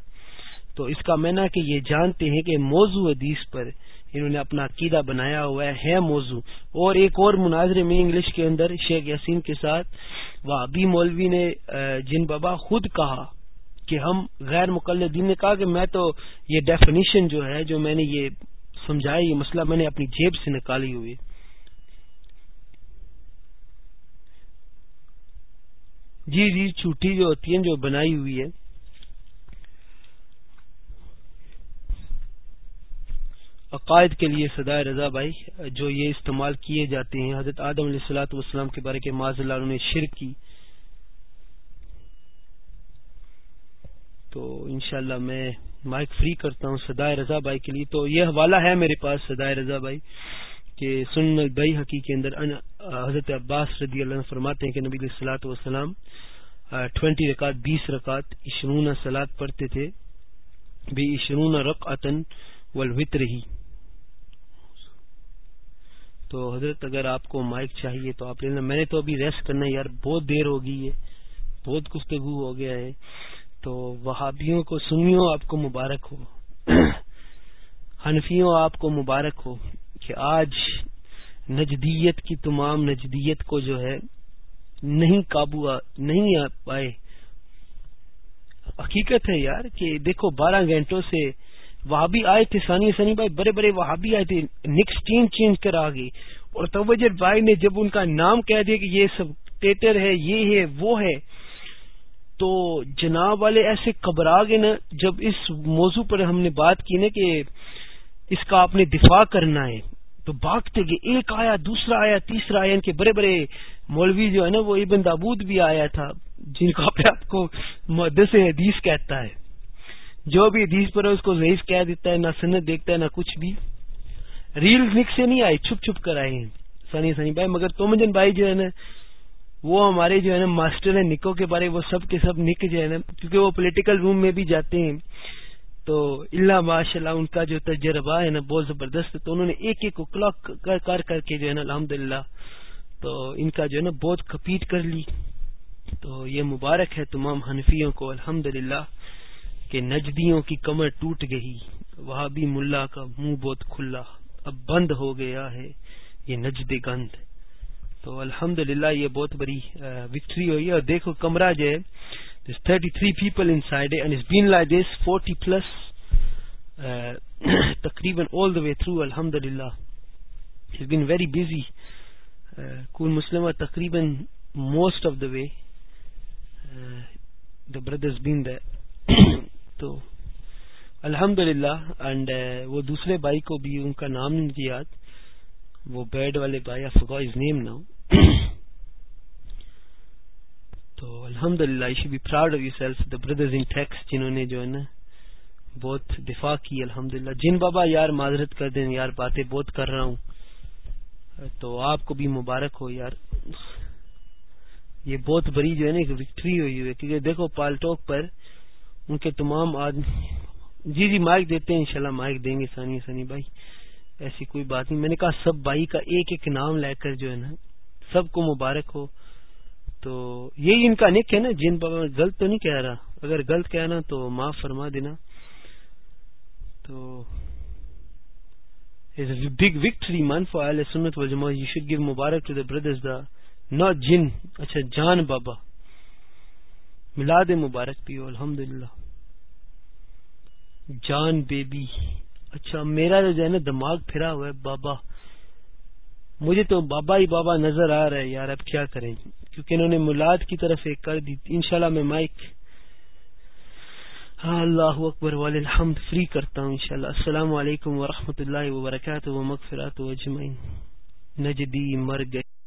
تو اس کا میں کہ یہ جانتے ہیں کہ موضوع حدیث پر انہوں نے اپنا عقیدہ بنایا ہوا ہے موضوع۔ اور ایک اور مناظرے میں انگلش کے اندر شیخ یاسین کے ساتھ وہ ابھی مولوی نے جن بابا خود کہا۔ کہ ہم غیر مقلدین نے کہا کہ میں تو یہ ڈیفینیشن جو ہے، جو میں نے یہ سمجھایا یہ مسئلہ میں نے اپنی جیب سے نکالی ہوئی۔ جی جی چھوٹی جو ہوتی ہے جو بنائی ہوئی ہے عقائد کے لیے سدائے رضا بھائی، جو یہ استعمال کیے جاتے ہیں، حضرت آدم علیہ السلاۃ والسلام کے بارے کے معذ اللہ نے شرک کی۔ تو انشاءاللہ میں مائک فری کرتا ہوں سدائے رضا بھائی کے لیے۔ تو یہ حوالہ ہے میرے پاس سدائے رضا بھائی، کہ سن بھائی حقیق کے اندر حضرت عباس رضی اللہ فرماتے ہیں کہ نبی السلاۃ وسلام ٹوینٹی رکعت، بیس رکعت اشرون سلاد پڑھتے تھے۔ بھی اشرون رق عطن ہی۔ تو حضرت اگر آپ کو مائک چاہیے تو آپ لینا۔ میں نے تو ابھی ریسٹ کرنا ہے یار، بہت دیر ہو گئی ہے، بہت گفتگو ہو گیا ہے۔ تو وہابیوں کو سنیوں، آپ کو مبارک ہو۔ حنفیوں، آپ کو مبارک ہو کہ آج نجدیت کی تمام نجدیت کو جو ہے نہیں قابو نہیں آ پائے۔ حقیقت ہے یار کہ دیکھو، بارہ گھنٹوں سے وہاں بھی آئے تھے سانی سنی بھائی، بڑے بڑے وہاں بھی آئے تھے، نکس چینج چینج کر گئی۔ اور توجہ بھائی نے جب ان کا نام کہہ دیا کہ یہ سب ٹیٹر ہے، یہ ہے، وہ ہے تو جناب والے ایسے گھبرا گئے نا، جب اس موضوع پر ہم نے بات کی نا کہ اس کا آپ نے دفاع کرنا ہے، تو بھاگتے گئے، ایک آیا، دوسرا آیا، تیسرا آیا، ان کے بڑے بڑے مولوی جو ہے نا، وہ ابن دابود بھی آیا تھا، جن کو آپ کو مدس حدیث کہتا ہے۔ جو بھی حدیث پر ہے، اس کو ضعیف کہہ دیتا ہے، نہ سنت دیکھتا ہے، نہ کچھ بھی۔ ریل نک سے نہیں آئے، چھپ چھپ کر آئے ہیں۔ سنی سنی بھائی، مگر تومجن بھائی جو ہے نا وہ ہمارے جو ہے نا ماسٹر ہیں، نکوں کے بارے، وہ سب کے سب نک جو ہے نا، کیونکہ وہ پولیٹیکل روم میں بھی جاتے ہیں۔ تو اللہ ماشاء اللہ ان کا جو تجربہ ہے نا بہت زبردست، تو انہوں نے ایک ایک کلاک کر کر کے جو ہے نا الحمد تو ان کا جو ہے نا بہت کپیٹ کر لی۔ تو یہ مبارک ہے تمام حنفیوں کو الحمد کہ نجدیوں کی کمر ٹوٹ گئی۔ وہاں بھی ملا کا منہ بہت کھلا، اب بند ہو گیا ہے یہ نجد گند۔ تو الحمد یہ بہت بڑی وکٹری ہوئی ہے اور دیکھو کمرہ جو ہے thirty three people inside been like this forty plus تقریباً آل دا وے تھرو الحمد للہ بین ویری بزی کل مسلم تقریباً most of the way the brothers been the تو الحمد للہ اینڈ وہ دوسرے بھائی کو بھی ان کا نام نہیں یاد، وہ بیڈ والے بھائی افغا از نیم ناؤ تو الحمد للہ she be proud of yourself the brothers in tax جنہوں نے جو ہے نا، بہت دفاع کی الحمد للہ جن بابا یار معذرت کر دیں، یار باتیں بہت کر رہا ہوں، تو آپ کو بھی مبارک ہو یار۔ یہ بہت بڑی جو ہے نا، ایک وکٹری ہوئی ہوئی ہے۔ کیونکہ دیکھو پالٹوک پر ان کے تمام آدمی جی جی مائک دیتے ہیں، انشاءاللہ مائک دیں گے سانی سنی بھائی، ایسی کوئی بات نہیں۔ میں نے کہا، سب بھائی کا ایک ایک نام لے کر جو ہے نا سب کو مبارک ہو۔ تو یہی ان کا نک ہے نا، جن بابا غلط تو نہیں کہہ رہا۔ اگر غلط کہنا تو معاف فرما دینا۔ تو بگ وکٹری من فار سنت وجما you should give Mubarak to the brothers the not جن اچھا جان بابا ملاد مبارک بھی الحمد للہ جان بیبی اچھا میرا جو ہے نا دماغ پھرا ہوا ہے بابا مجھے تو بابا ہی بابا نظر آ رہا ہے یار، اب کیا کریں؟ کیونکہ انہوں نے ملاد کی طرف ایک کر دی انشاءاللہ میں مائک ہاں، اللہ اکبر والحمد فری کرتا ہوں انشاءاللہ۔ السلام علیکم ورحمۃ اللہ وبرکاتہ و مغفرات و اجمعین۔ نجدی مر گئے